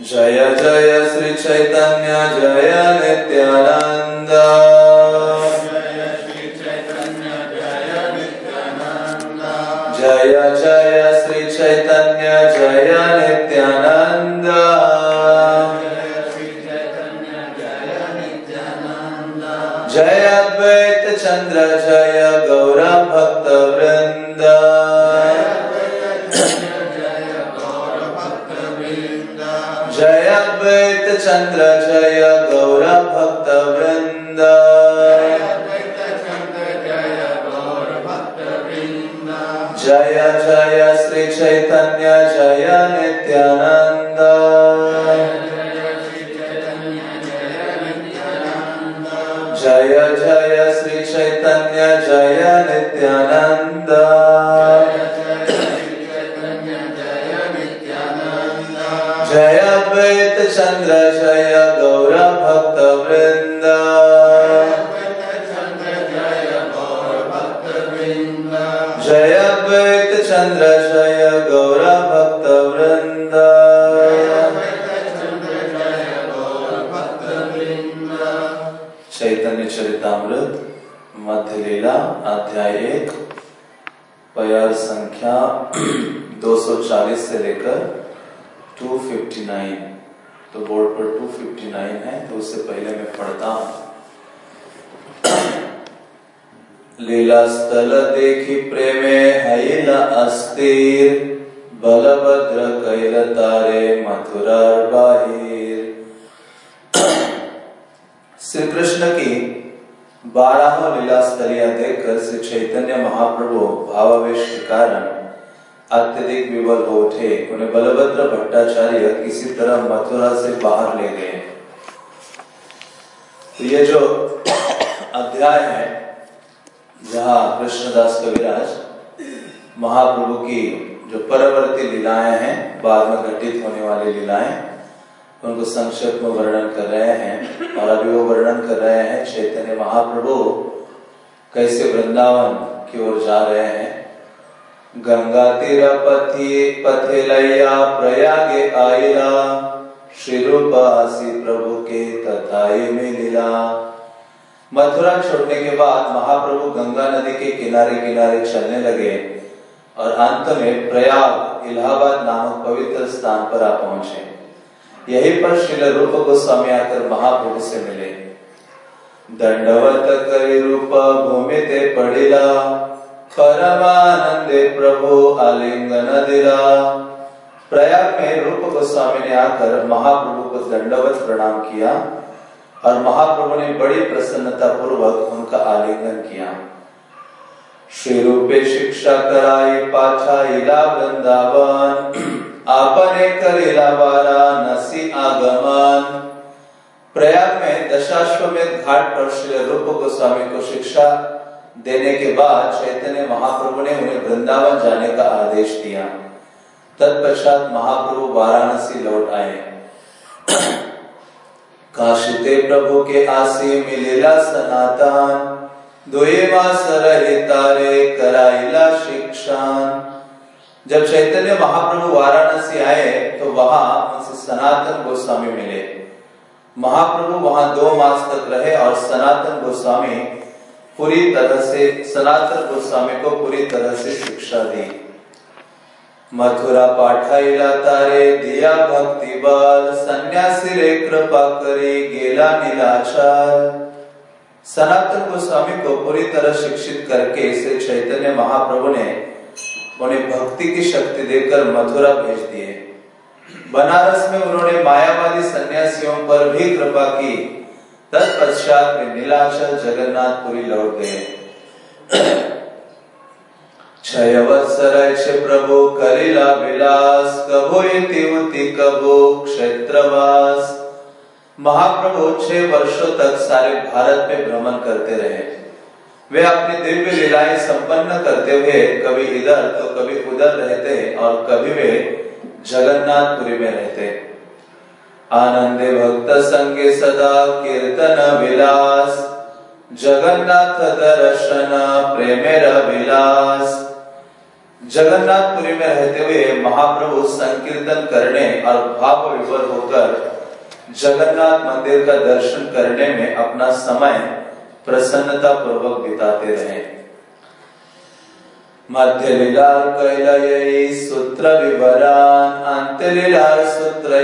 जय जय श्री चैतन्य जय नित्यानंद लीला स्थल देखी प्रेमे हैल अस्थिर बलभद्र कैल तारे मथुरा बाहिर। श्री कृष्ण की बारह लीला स्थलिया देखकर श्री चैतन्य महाप्रभु भावावेश के कारण अत्यधिक विवल हो उठे। उन्हें बलभद्र भट्टाचार्य किसी तरह मथुरा से बाहर ले गए। तो ये जो अध्याय है जहाँ कृष्णदास कविराज महाप्रभु की जो परवर्ती लीलाएँ हैं, बाद में घटित होने वाली लीलाएँ, उनको संक्षेप में वर्णन कर रहे हैं। और अभी वो वर्णन कर रहे हैं, चैतन्य महाप्रभु कैसे वृंदावन की ओर जा रहे हैं। गंगा तीर पथि लैया प्रयागे आइला श्री रूपासी प्रभु के तथाई में लीला मथुरा छोड़ने के बाद महाप्रभु गंगा नदी के किनारे किनारे चलने लगे और अंत में प्रयाग, इलाहाबाद नामक पवित्र स्थान पर आ पहुँचे। यहीं पर शिल रूप गोस्वामी आकर महाप्रभु से मिले। दंडवत करी रूप भूमि ते पड़िला परमानंदे प्रभु आलिंगन दिला। प्रयाग में रूप गोस्वामी ने आकर महाप्रभु को दंडवत प्रणाम किया। और महाप्रभु ने बड़ी प्रसन्नता पूर्वक उनका आलिंगन किया। श्री रूपे शिक्षा कराई पाछा इला वृंदावन, आपने करेला वाराणसी आगमन। प्रयाग में दशाश्वमेध घाट पर श्री रूप गोस्वामी को शिक्षा देने के बाद चैतन्य महाप्रभु ने उन्हें वृंदावन जाने का आदेश दिया। तत्पश्चात महाप्रभु वाराणसी लौट आए। काशिते प्रभु के आसी मिलेला सनातन। तारे कराइला शिक्षान। जब चैतन्य महाप्रभु वाराणसी आए तो वहाँ उनसे सनातन गोस्वामी मिले। महाप्रभु वहाँ दो मास तक रहे और सनातन गोस्वामी पूरी तरह से, सनातन गोस्वामी को पूरी तरह से शिक्षा दी। मथुरा पाठाईला तारे, दिया भक्ति बल सन्यासी रे कृपा करे, गेला नीलाचार सनातन गोस्वामी को पूरी तरह शिक्षित करके श्री चैतन्य महाप्रभु ने उन्हें भक्ति की शक्ति देकर मथुरा भेज दिए। बनारस में उन्होंने मायावादी सन्यासियों पर भी कृपा की। तत्पश्चात नीलाचल जगन्नाथपुरी लौट गए। छय वत्सर प्रभु कलिला विलास कबो तिवति कबो क्षेत्रवास। महाप्रभु छह वर्षों तक सारे भारत में भ्रमण करते रहे। वे अपनी दिव्य लीलाएँ संपन्न करते हुए कभी इधर तो कभी उधर रहते और कभी वे जगन्नाथपुरी में रहते। आनंदे भक्त संगे सदा कीर्तन विलास। जगन्नाथ दर्शन प्रेमेर विलास। जगन्नाथपुरी में रहते हुए महाप्रभु संकीर्तन करने और भाव विवर होकर जगन्नाथ मंदिर का दर्शन करने में अपना समय प्रसन्नता पूर्वक बिताते रहे। मध्य लीलार कैलय सूत्र विवरान अंत लीलार सूत्र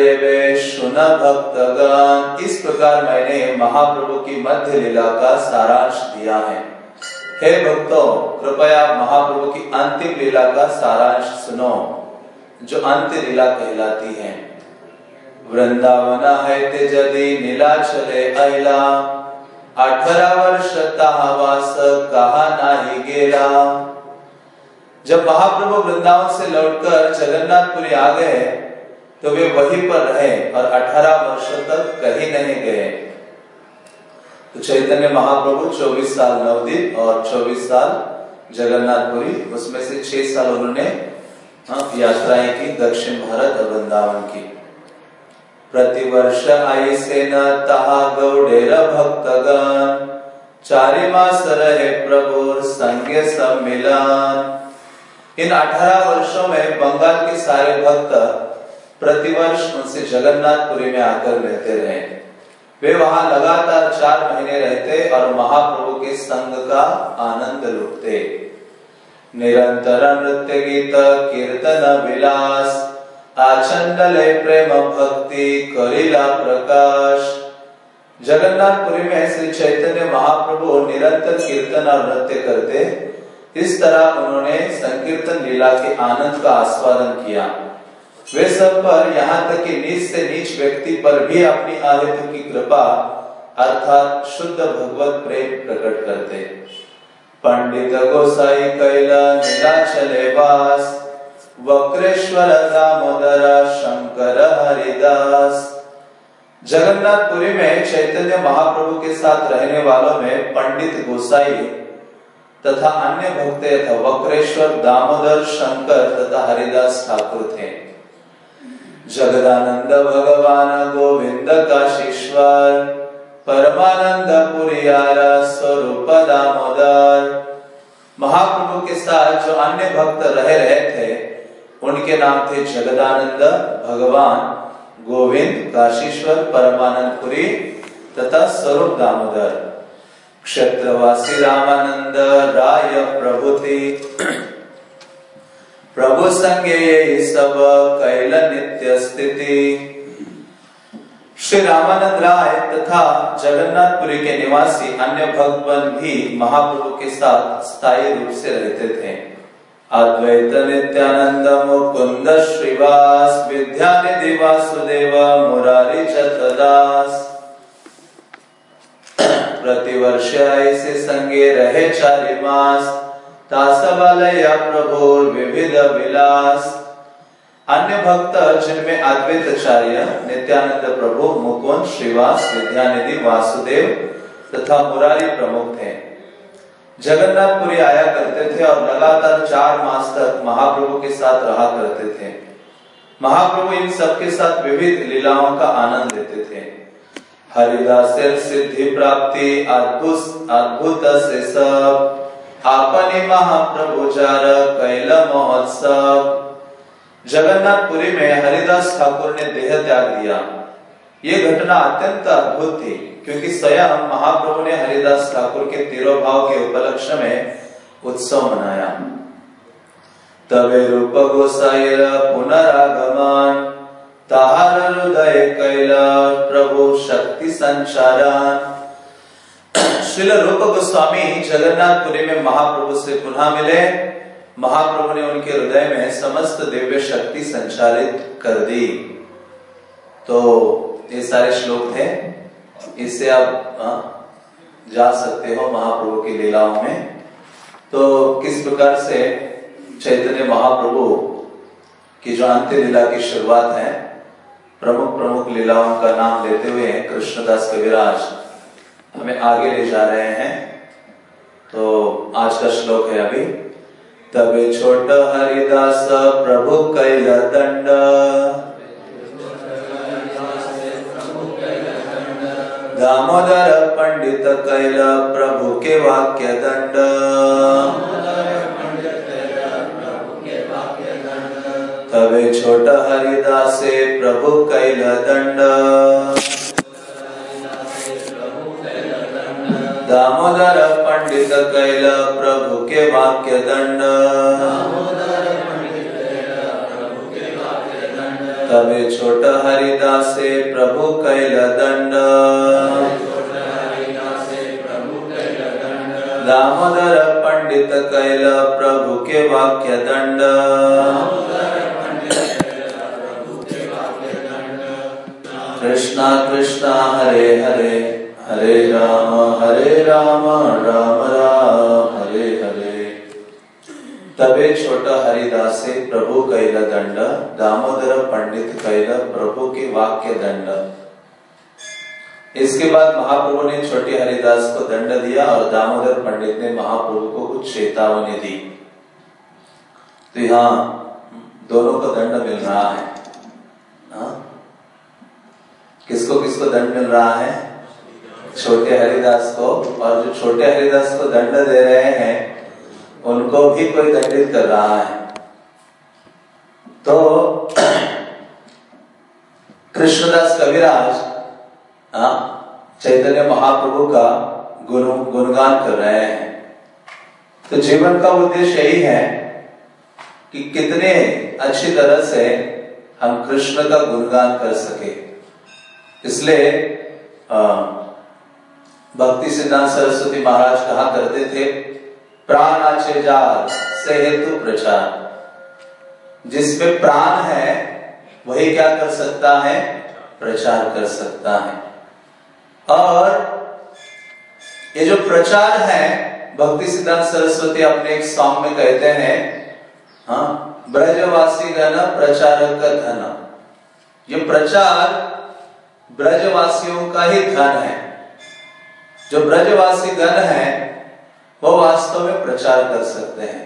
सुन भक्तगण इस प्रकार मैंने महाप्रभु की मध्य लीला का सारांश दिया है। हे भक्तों, कृपया महाप्रभु की अंतिम लीला का सारांश सुनो, जो अंत्य लीला कहलाती है। वृंदावन है ते जदि नीला चले अला अठारह वर्ष वास कहा नाही गेला। जब महाप्रभु वृंदावन से लौटकर जगन्नाथपुरी आ गए तो वे वहीं पर रहे और 18 वर्षों तक कहीं नहीं गए। तो चैतन्य महाप्रभु 24 साल नवदीप और 24 साल जगन्नाथपुरी उसमें से छह साल उन्होंने हाँ, यात्राएँ की दक्षिण भारत और वृंदावन की। प्रतिवर्ष आई से न तहा गौडेर भक्तगण चारे मास रहे प्रभु संग सम्मिलन। इन अठारह वर्षों में बंगाल के सारे भक्त प्रतिवर्ष उनसे जगन्नाथपुरी में आकर रहते रहे। वे वहाँ लगातार चार महीने रहते और महाप्रभु के संग का आनंद लुटते। निरंतर नृत्य गीत, कीर्तन, विलास, आचंडले, प्रेम, भक्ति, करिला, प्रकाश। जगन्नाथपुरी में श्री चैतन्य महाप्रभु निरंतर कीर्तन और नृत्य करते। इस तरह उन्होंने संकीर्तन लीला के आनंद का आस्वादन किया। वे सब पर यहाँ तक कि नीच से नीच व्यक्ति पर भी अपनी आहित की कृपा, अर्थात शुद्ध भगवत प्रेम प्रकट करते। पंडित गोसाई कैला नीलाचले वास, वक्रेश्वर दामोदर, शंकर हरिदास। जगन्नाथपुरी में चैतन्य महाप्रभु के साथ रहने वालों में पंडित गोसाई तथा अन्य भक्त वक्रेश्वर, दामोदर, शंकर तथा हरिदास ठाकुर थे। जगदानंद भगवान गोविंद काशीश्वर परमानंद पुरियार स्वरूप दामोदर महाप्रभु के साथ जो अन्य भक्त रह रहे थे, उनके नाम थे जगदानंद भगवान गोविंद काशीश्वर परमानंद पुरी तथा स्वरूप दामोदर क्षेत्रवासी रामानंद, राय प्रभु थे प्रभु संगे सब कैल नित्य स्थिति। श्री रामानंद राय तथा जगन्नाथपुरी के निवासी अन्य भगवान भी महाप्रभु के साथ स्थायी रूप से रहते थे। अद्वैत नित्यानंद मुकुंद श्रीवास, विद्यानिधि वासुदेव, मुरारी चतदास प्रतिवर्ष ऐसे संगे रहे चारि मास तासवालय प्रभु विविध विलास। अन्य भक्त जिनमें अद्वैताचार्य, नित्यानंद प्रभु, मुकुंद, श्रीवास, विद्यानिधि, वासुदेव तथा मुरारी प्रमुख थे। जगन्नाथपुरी आया करते थे और लगातार चार मास तक महाप्रभु के साथ रहा करते थे। महाप्रभु इन सबके साथ विविध लीलाओं का आनंद लेते थे। हरिदास सिद्धि प्राप्ति, अद्भुत अद्भुत से सब। आपने महाप्रभुचार कैल महोत्सव। जगन्नाथपुरी में हरिदास ठाकुर ने देह त्याग दिया। ये घटना अत्यंत अद्भुत थी, क्योंकि स्वयं महाप्रभु ने हरिदास ठाकुर के तिरोभाव के उपलक्ष्य में उत्सव मनाया। तवे रूप गोसाई पुनरागमन, ताहार हृदय कैला प्रभु शक्ति संचारण श्रील रूप गोस्वामी जगन्नाथपुरी में महाप्रभु से पुनः मिले। महाप्रभु ने उनके हृदय में समस्त दिव्य शक्ति संचालित कर दी। तो ये सारे श्लोक थे। इससे आप जा सकते हो महाप्रभु की लीलाओं में। तो किस प्रकार से चैतन्य महाप्रभु की जो अंत्य लीला की शुरुआत है प्रमुख प्रमुख लीलाओं का नाम लेते हुए कृष्णदास कविराज। हमें आगे ले जा रहे हैं। तो आज का श्लोक है अभी, तबे छोट हरिदास प्रभु कैल दंड। दामोदर पंडित कैल प्रभु के वाक्य दंड। तबे छोट हरिदास प्रभु कैल दंड। दामोदर पंडित कैल प्रभु के वाक्य दंड। तबे छोट हरिदासे प्रभु कैल दंड। दामोदर पंडित कैल प्रभु के वाक्य दंड। कृष्णा कृष्णा हरे हरे। हरे राम हरे राम राम राम, हरे हरे। तबे छोटा हरिदासे, प्रभु कैल दंड, दामोदर पंडित कैल, प्रभु के वाक्य दंड। इसके बाद महाप्रभु ने छोटे हरिदास को दंड दिया और दामोदर पंडित ने महाप्रभु को कुछ चेतावनी दी। तो यहाँ दोनों को दंड मिल रहा है। हा? किसको किसको दंड मिल रहा है? छोटे हरिदास को, और जो छोटे हरिदास को दंड दे रहे हैं, उनको भी कोई दंडित कर रहा है। तो कृष्णदास कविराज चैतन्य महाप्रभु का गुण, गुणगान कर रहे हैं। तो जीवन का उद्देश्य यही है कि कितने अच्छी तरह से हम कृष्ण का गुणगान कर सके। इसलिए भक्ति सिद्धांत सरस्वती महाराज कहा करते थे, प्राण आचे जार से हेतु प्रचार। जिसमें प्राण है, वही क्या कर सकता है? प्रचार कर सकता है। और ये जो प्रचार है, भक्ति सिद्धांत सरस्वती अपने एक सॉन्ग में कहते हैं हाँ ब्रजवासी गण प्रचार का धन। ये प्रचार ब्रजवासियों का ही धन है। जो ब्रजवासी गण है, वो वास्तव में प्रचार कर सकते हैं।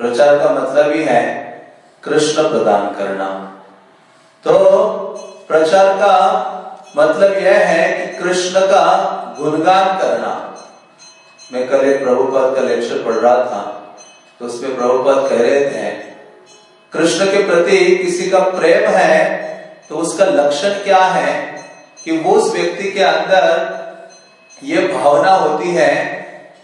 प्रचार का मतलब ही है कृष्ण प्रदान करना। तो प्रचार का मतलब यह है कि कृष्ण का गुणगान करना। मैं कल एक प्रभुपद का लेक्चर पढ़ रहा था तो उसमें प्रभुपद कह रहे थे, कृष्ण के प्रति किसी का प्रेम है तो उसका लक्षण क्या है कि वो उस व्यक्ति के अंदर ये भावना होती है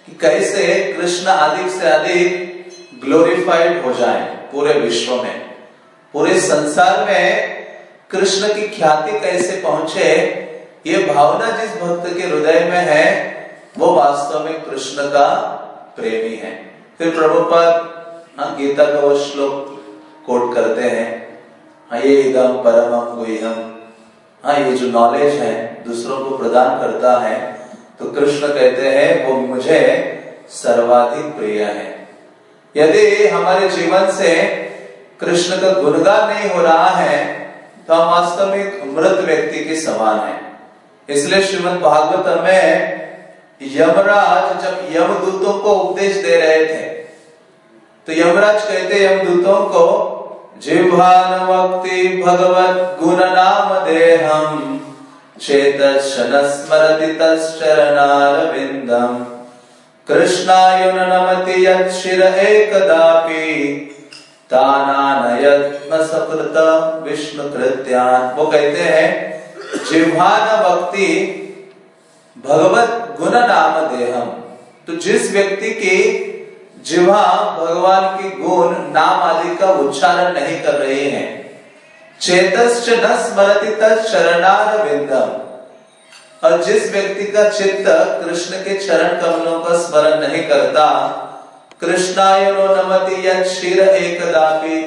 कि कैसे कृष्ण अधिक से अधिक ग्लोरीफाइड हो जाए पूरे विश्व में। पूरे संसार में कृष्ण की ख्याति कैसे पहुँचे, ये भावना जिस भक्त के हृदय में है, वो वास्तव में कृष्ण का प्रेमी है। फिर प्रभुपद हाँ गीता का वो श्लोक कोट करते हैं हाँ ये इदम परम गुहम हाँ ये जो नॉलेज है, दूसरों को प्रदान करता है तो कृष्ण कहते हैं, वो मुझे सर्वाधिक प्रिय है। यदि हमारे जीवन से कृष्ण का गुणगान नहीं हो रहा है तो हम वास्तव में मृत व्यक्ति के समान है। इसलिए श्रीमद भागवत में यमराज जब यमदूतों को उपदेश दे रहे थे तो यमराज कहते यमदूतों को जिह्वान भगवत गुण नाम देहम। तश्चरणारविंदम कृष्णायुन नमति यिर एकदापि सकृत विष्णु वो कहते हैं जिह्वान भक्ति भगवत गुण नाम देहम तो जिस व्यक्ति की जिह्वा भगवान की गुण नाम आदि का उच्चारण नहीं कर रहे हैं चेतश्च न स्मरति तरणार विंदम और जिस व्यक्ति का चित्त कृष्ण के चरण कमलों का स्मरण नहीं करता कृष्णायनो नमति यीर एकदापि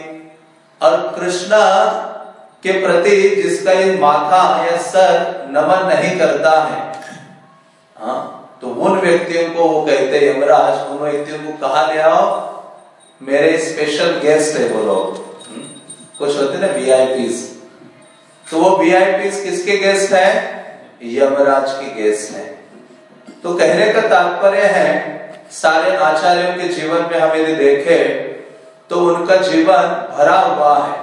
और कृष्णा के प्रति जिसका ये माथा या सर नमन नहीं करता है हाँ तो उन व्यक्तियों को वो कहते यमराज, उन व्यक्तियों को कहा ले आओ, मेरे स्पेशल गेस्ट है वो लोग। कुछ होते ना वीआईपीस तो वो वीआईपीस किसके गेस्ट है? यमराज के गेस्ट है। तो कहने का तात्पर्य है, सारे आचार्यों के जीवन में हम यदि देखें तो उनका जीवन भरा हुआ है,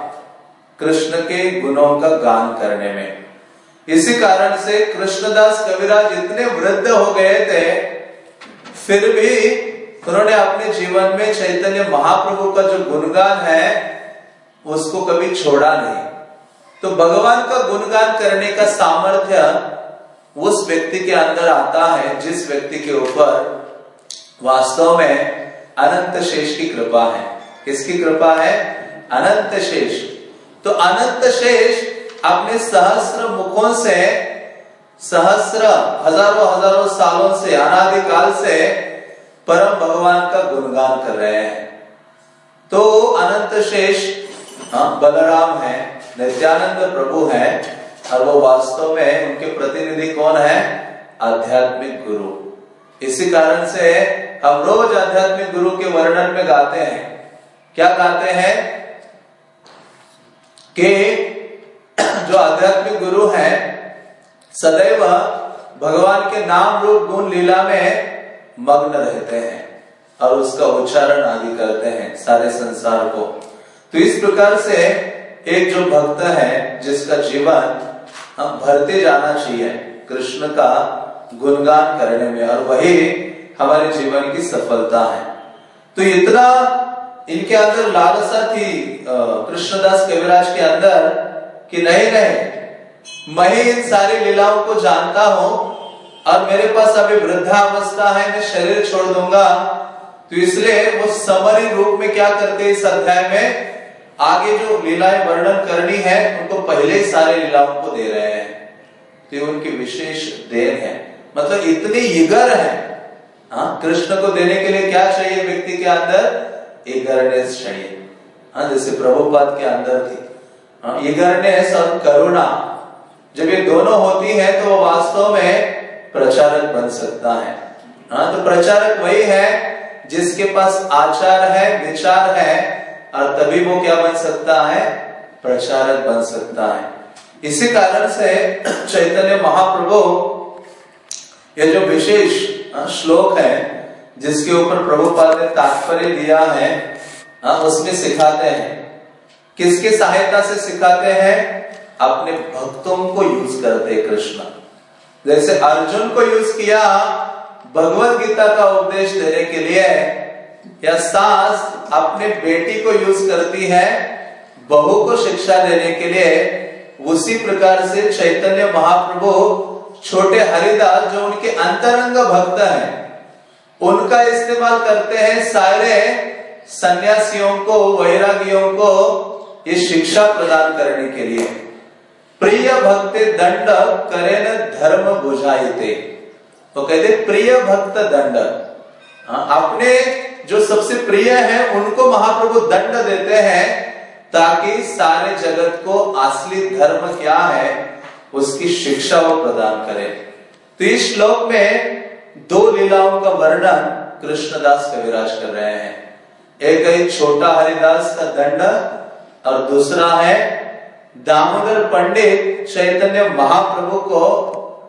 कृष्ण के गुणों का गान करने में। इसी कारण से कृष्णदास कविराज इतने वृद्ध हो गए थे, फिर भी उन्होंने अपने जीवन में चैतन्य महाप्रभु का जो गुणगान है उसको कभी छोड़ा नहीं। तो भगवान का गुणगान करने का सामर्थ्य उस व्यक्ति के अंदर आता है, जिस व्यक्ति के ऊपर वास्तव में अनंत शेष की कृपा है। किसकी कृपा है? अनंत शेष। तो अनंत शेष अपने सहस्र मुखों से, सहस्र हज़ारों हज़ारों सालों से, अनादिकाल से परम भगवान का गुणगान कर रहे हैं। तो अनंत शेष हाँ बलराम है, नित्यानंद प्रभु है, और वो वास्तव में उनके प्रतिनिधि कौन है? आध्यात्मिक गुरु। इसी कारण से हम रोज आध्यात्मिक गुरु के वर्णन में गाते हैं। क्या गाते हैं? कि जो आध्यात्मिक गुरु है, सदैव भगवान के नाम रूप गुण लीला में मग्न रहते हैं और उसका उच्चारण आदि करते हैं सारे संसार को। तो इस प्रकार से एक जो भक्त है, जिसका जीवन हम भरते जाना चाहिए, कृष्ण का गुणगान करने में, और वही हमारे जीवन की सफलता है। तो इतना इनके अंदर लालसा थी कृष्णदास कविराज के अंदर, कि नहीं नहीं, मैं इन सारी लीलाओं को जानता हूँ, और मेरे पास अभी वृद्धावस्था है, मैं शरीर छोड़ दूँगा। तो इसलिए वो समरी रूप में क्या करते इस अध्याय में? आगे जो लीलाएँ वर्णन करनी है, उनको पहले ही सारे लीलाओं को दे रहे हैं। तो उनकी विशेष देन है। मतलब इतनी इगर है। हाँ कृष्ण को देने के लिए क्या चाहिए व्यक्ति के अंदर? चाहिए। हाँ जैसे प्रभुपाद के अंदर थी। हाँ इगरनेस और करुणा। जब ये दोनों होती है तो वो वास्तव में प्रचारक बन सकता है। हाँ तो प्रचारक वही है जिसके पास आचार है, विचार है और तभी वो क्या बन सकता है? प्रचारक बन सकता है। इसी कारण से चैतन्य महाप्रभु ये जो विशेष हाँ, श्लोक है जिसके ऊपर प्रभुपाद ने तात्पर्य दिया है हाँ, उसमें सिखाते हैं। किसके सहायता से सिखाते हैं? अपने भक्तों को यूज़ करते कृष्ण। जैसे अर्जुन को यूज़ किया भगवत गीता का उपदेश देने के लिए या सास अपने बेटी को यूज़ करती है, बहू को शिक्षा देने के लिए, उसी प्रकार से चैतन्य महाप्रभु छोटे हरिदास जो उनके अंतरंग भक्त हैं, उनका इस्तेमाल करते हैं सारे सन्यासियों को, वैरागियों को ये शिक्षा प्रदान करने के लिए। प्रिय भक्त दंड करे न धर्म बुझाइते। तो कहते प्रिय भक्त दंड। अपने जो सबसे प्रिय है, उनको महाप्रभु दंड देते हैं, ताकि सारे जगत को असली धर्म क्या है, उसकी शिक्षा वो प्रदान करे। तो इस श्लोक में दो लीलाओं का वर्णन कृष्णदास कविराज कर रहे हैं। एक है छोटा हरिदास का दंड, और दूसरा है दामोदर पंडित चैतन्य महाप्रभु को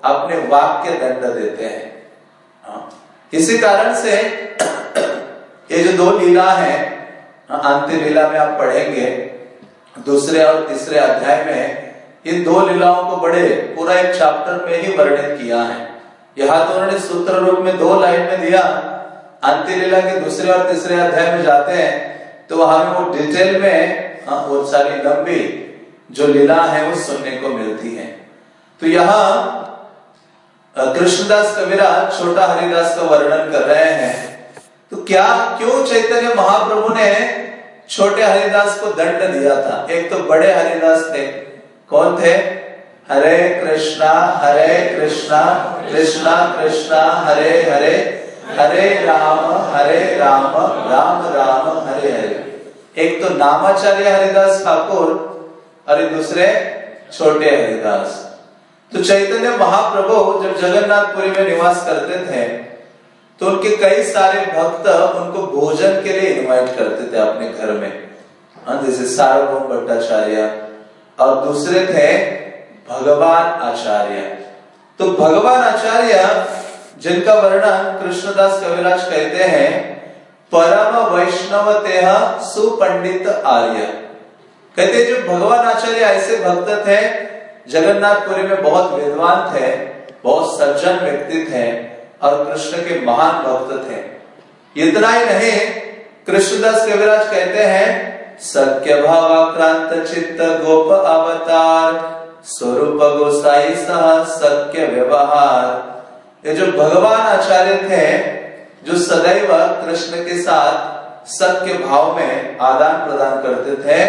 अपने वाक्य दंड देते हैं। हाँ। इसी कारण से ये जो दो लीला है अंतिम लीला में आप पढ़ेंगे, दूसरे और तीसरे अध्याय में इन दो लीलाओं को बड़े, पूरा एक चैप्टर में ही वर्णित किया है। यहाँ तो उन्होंने सूत्र रूप में दो लाइन में दिया, अंतिम लीला के दूसरे और तीसरे अध्याय में जाते हैं तो वहाँ में वो डिटेल में वो सारी लंबी जो लीला है वो सुनने को मिलती है। तो यहाँ कृष्णदास कविराज, छोटा हरिदास का वर्णन कर रहे हैं। तो क्या, क्यों चैतन्य महाप्रभु ने छोटे हरिदास को दंड दिया था? एक तो बड़े हरिदास थे। कौन थे? हरे कृष्णा हरे कृष्णा कृष्णा कृष्णा, हरे हरे हरे राम हरे राम राम राम, हरे हरे। एक तो नामाचार्य हरिदास ठाकुर, और दूसरे छोटे हरिदास। तो चैतन्य महाप्रभु जब जगन्नाथपुरी में निवास करते थे तो उनके कई सारे भक्त उनको भोजन के लिए इनवाइट करते थे अपने घर में। हाँ, जैसे सार्वभौम भट्टाचार्य और दूसरे थे भगवान आचार्य। तो भगवान आचार्य जिनका वर्णन कृष्णदास कविराज कहते हैं परम वैष्णव तेह सुपंडित आर्य। कहते जो भगवान आचार्य ऐसे भक्त थे जगन्नाथपुरी में बहुत विद्वान थे, बहुत सज्जन व्यक्ति थे और कृष्ण के महान भक्त थे। इतना ही नहीं, कृष्णदास कविराज कहते हैं, सत्य भावाक्रांत चित्त गोप अवतार, स्वरूप गोसाई सह सत्य व्यवहार। ये जो भगवान आचार्य थे, जो सदैव कृष्ण के साथ सत्य भाव में आदान प्रदान करते थे,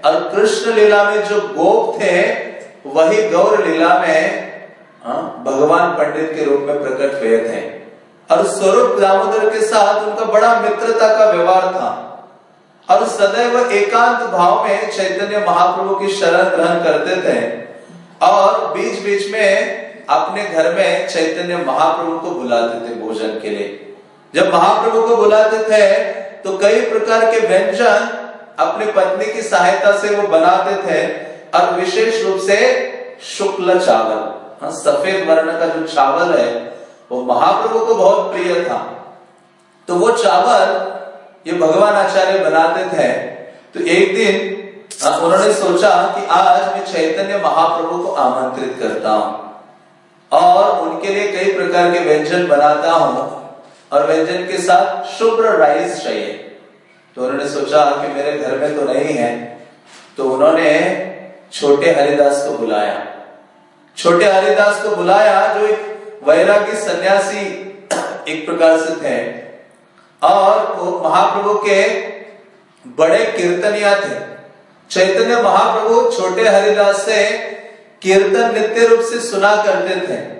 और कृष्ण लीला में जो गोप थे वही गौर लीला में हाँ, भगवान पंडित के रूप में प्रकट हुए थे। और स्वरूप दामोदर के साथ उनका बड़ा मित्रता का व्यवहार था। और सदैव एकांत भाव में चैतन्य महाप्रभु की शरण ग्रहण करते थे। और बीच बीच में अपने घर में चैतन्य महाप्रभु को बुलाते थे भोजन के लिए। जब महाप्रभु को बुलाते थे तो कई प्रकार के व्यंजन अपनी पत्नी की सहायता से वो बनाते थे। और विशेष रूप से शुक्ल चावल। हाँ सफ़ेद वर्ण का जो चावल है, वो महाप्रभु को बहुत प्रिय था। तो वो चावल ये भगवान आचार्य बनाते थे। तो एक दिन उन्होंने सोचा कि आज मैं चैतन्य महाप्रभु को आमंत्रित करता हूँ। और उनके लिए कई प्रकार के व्यंजन बनाता हूँ। और व्यंजन के साथ शुभ्र राइस चाहिए। तो उन्होंने सोचा कि मेरे घर में तो नहीं है। तो उन्होंने छोटे हरिदास को बुलाया। छोटे हरिदास को बुलाया जो एक वैरागी सन्यासी एक प्रकार से थे। और वो महाप्रभु के बड़े कीर्तनिया थे। चैतन्य महाप्रभु छोटे हरिदास से कीर्तन नित्य रूप से सुना करते थे।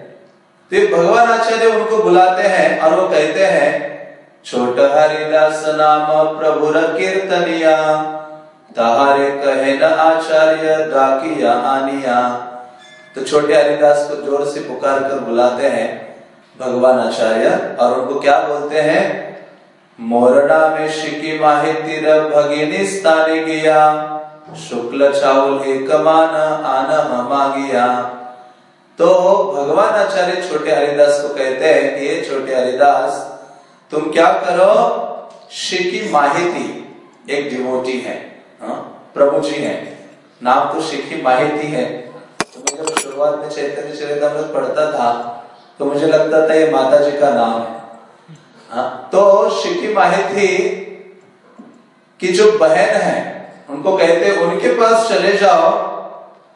तो भगवान आचार्य उनको बुलाते हैं और वो कहते हैं, छोट हरिदास नाम प्रभु कीर्तनिया। तहारे कहे न आचार्य, गाकिया आनिया। तो छोटे हरिदास को ज़ोर से पुकार कर बुलाते हैं भगवान आचार्य और उनको क्या बोलते हैं? मोरना में शिकी माहिती भगिनी स्थाने गया। शुक्ल चावल एक मान आन मांगिया तो भगवान आचार्य छोटे हरिदास को कहते हैं कि ये छोटे हरिदास, तुम क्या करो? शिकी माहिती एक डिवोटी हाँ? प्रभु जी है। नाम तो शिकी माहिती है। तो मैं जब शुरुआत में चैतन्य चरितमृत पढ़ता था। तो मुझे लगता था ये माता जी का नाम है। हाँ, तो शिकी माहिती की जो बहन है उनको कहते उनके पास चले जाओ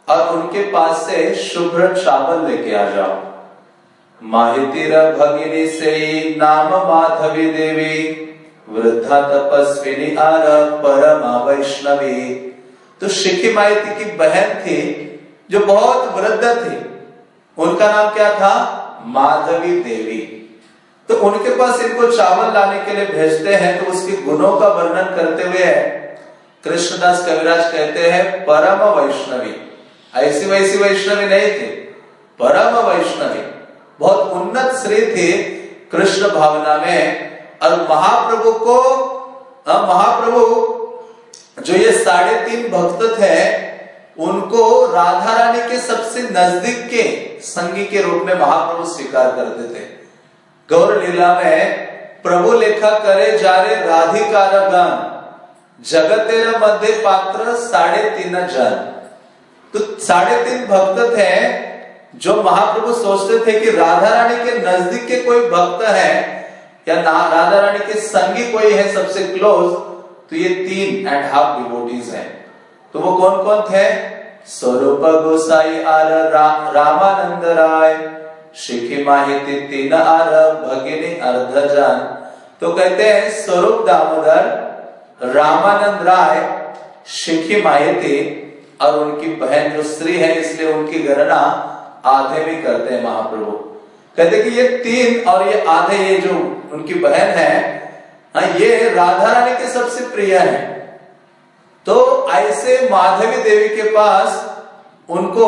और उनके पास से शुभ्र चावल लेके आ जाओ। माहितिर भगिनी से नाम माधवी देवी। वृद्धा तपस्विनी आर परमा वैष्णवी। तो शिखी माहिती की बहन थी, जो बहुत वृद्ध थी। उनका नाम क्या था? माधवी देवी। तो उनके पास इनको चावल लाने के लिए भेजते हैं तो उसके गुणों का वर्णन करते हुए कृष्णदास कविराज कहते हैं, परम वैष्णवी। ऐसी वैसी वैष्णवी नहीं थी, परम वैष्णवी। बहुत उन्नत श्री थी, कृष्ण भावना में और महाप्रभु को महाप्रभु, जो ये साढ़े तीन भक्त थे, उनको राधा रानी के सबसे नज़दीक के संगी के रूप में महाप्रभु स्वीकार करते थे गौर लीला में, प्रभु लेखा करे जारे राधिकार गण जगतेर मध्य पात्र साढ़े तीन जन। तो साढ़े तीन भक्त थे, जो महाप्रभु सोचते थे कि राधा रानी के नज़दीक के कोई भक्त है या राधा रानी के संगी कोई है सबसे क्लोज तो ये तीन एंड हाफ़ डिवोटीज हैं। तो वो कौन कौन थे? स्वरूप गोसाई आर रा, रामानंद राय शिखी तीन आर भगिनी अर्धजन। तो कहते हैं स्वरूप दामोदर रामानंद राय शिखी माहिती और उनकी बहन जो स्त्री है इसलिए उनकी गणना आधे भी करते हैं महाप्रभु। कहते कि ये तीन और ये आधे, ये जो उनकी बहन है हाँ ये राधा रानी के सबसे प्रिय है। तो ऐसे माधवी देवी के पास उनको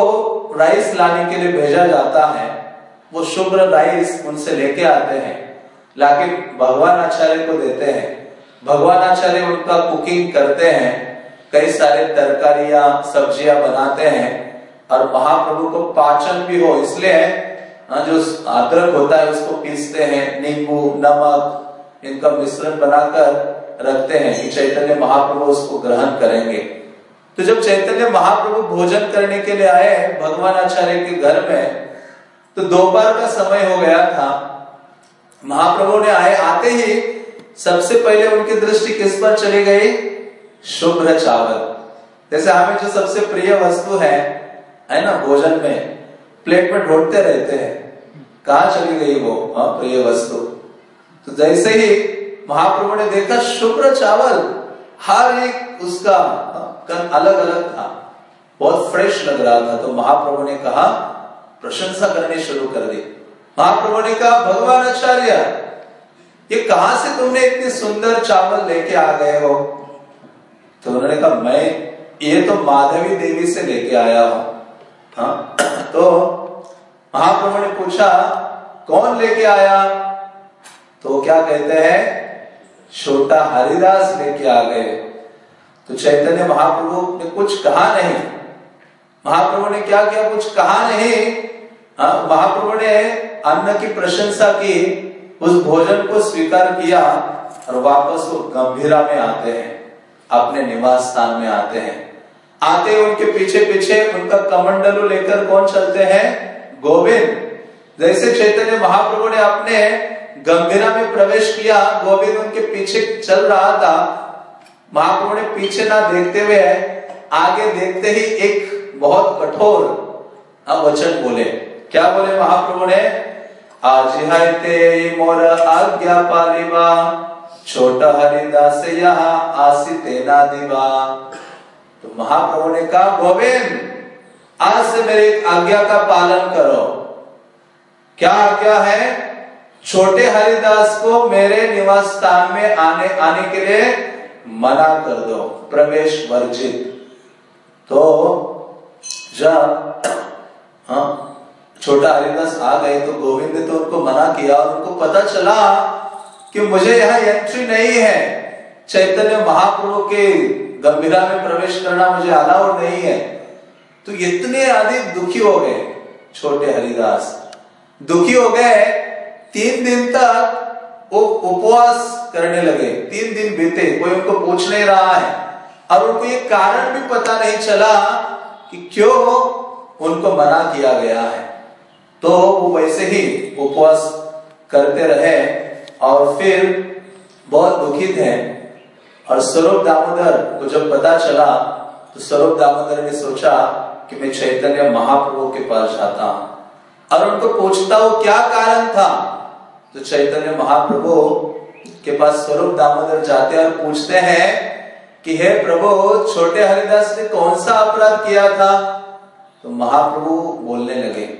राइस लाने के लिए भेजा जाता है। वो शुभ्र राइस उनसे लेके आते हैं, लाके भगवान आचार्य को देते हैं। भगवान आचार्य उनका कुकिंग करते हैं, कई सारे तरकारियाँ, सब्ज़ियाँ बनाते हैं, और महाप्रभु को पाचन भी हो, इसलिए हाँ, जो अदरक होता है उसको पीसते हैं नींबू नमक इनका मिश्रण बनाकर रखते हैं कि चैतन्य महाप्रभु उसको ग्रहण करेंगे। तो जब चैतन्य महाप्रभु भोजन करने के लिए आए भगवान आचार्य के घर में तो दोपहर का समय हो गया था। महाप्रभु ने आए आते ही सबसे पहले उनकी दृष्टि किस पर चली गई? शुभ्र चावल। जैसे हमें जो सबसे प्रिय वस्तु है है ना भोजन में प्लेट में ढूंढते रहते हैं। कहा चली गई वो हाँ प्रिय वस्तु तो जैसे ही महाप्रभु ने देखा शुभ्र चावल, हर एक उसका कन अलग अलग था। बहुत फ्रेश लग रहा था। तो महाप्रभु ने कहा, प्रशंसा करनी शुरू कर दी। महाप्रभु ने कहा, भगवान आचार्य, ये कहा से तुमने इतने सुंदर चावल लेके आ गए हो? तो उन्होंने कहा, मैं, ये तो माधवी देवी से लेके आया हूँ। हाँ तो महाप्रभु ने पूछा, कौन लेके आया? तो क्या कहते हैं, छोटा हरिदास लेके आ गए। तो चैतन्य महाप्रभु ने कुछ कहा नहीं। महाप्रभु ने क्या किया? कुछ कहा नहीं। हाँ महाप्रभु ने अन्न की प्रशंसा की, उस भोजन को स्वीकार किया और वापस वो गंभीरा में आते हैं, अपने निवास स्थान में आते हैं। आते उनके पीछे पीछे उनका कमंडलू लेकर कौन चलते हैं? गोविंद। जैसे चैतन्य महाप्रभु ने अपने गंभीरा में प्रवेश किया, गोविंद उनके पीछे चल रहा था। महाप्रभु ने पीछे ना देखते हुए आगे देखते ही एक बहुत कठोर वचन बोले। क्या बोले महाप्रभु ने? आज मोर आज्ञा पालिवा, छोटा हरिदास यहाँ आसी तेना दिवा। तो महाप्रभु ने कहा, गोविंद आज से मेरी आज्ञा का पालन करो। क्या आज्ञा है? छोटे हरिदास को मेरे निवास स्थान में आने आने के लिए मना कर दो, प्रवेश वर्जित। तो जब हाँ छोटा हरिदास आ गए तो गोविंद ने तो उनको मना किया और उनको पता चला कि मुझे यहाँ एंट्री नहीं है। चैतन्य महाप्रभु के गंभीरा में प्रवेश करना मुझे अलाउड नहीं है। तो इतने अधिक दुखी हो गए, छोटे हरिदास। दुखी हो गए, तीन दिन तक वो उपवास करने लगे। तीन दिन बीते, कोई उनको पूछ नहीं रहा है। और उनको ये कारण भी पता नहीं चला कि क्यों उनको मना किया गया है। तो वो वैसे ही उपवास करते रहे और फिर बहुत दुखित है और स्वरूप दामोदर को जब पता चला तो स्वरूप दामोदर ने सोचा कि मैं चैतन्य महाप्रभु के पास जाता हूँ। और उनको पूछता हूँ, क्या कारण था? तो चैतन्य महाप्रभु के पास स्वरूप दामोदर जाते और पूछते हैं कि, हे प्रभु, छोटे हरिदास ने कौन सा अपराध किया था? तो महाप्रभु बोलने लगे,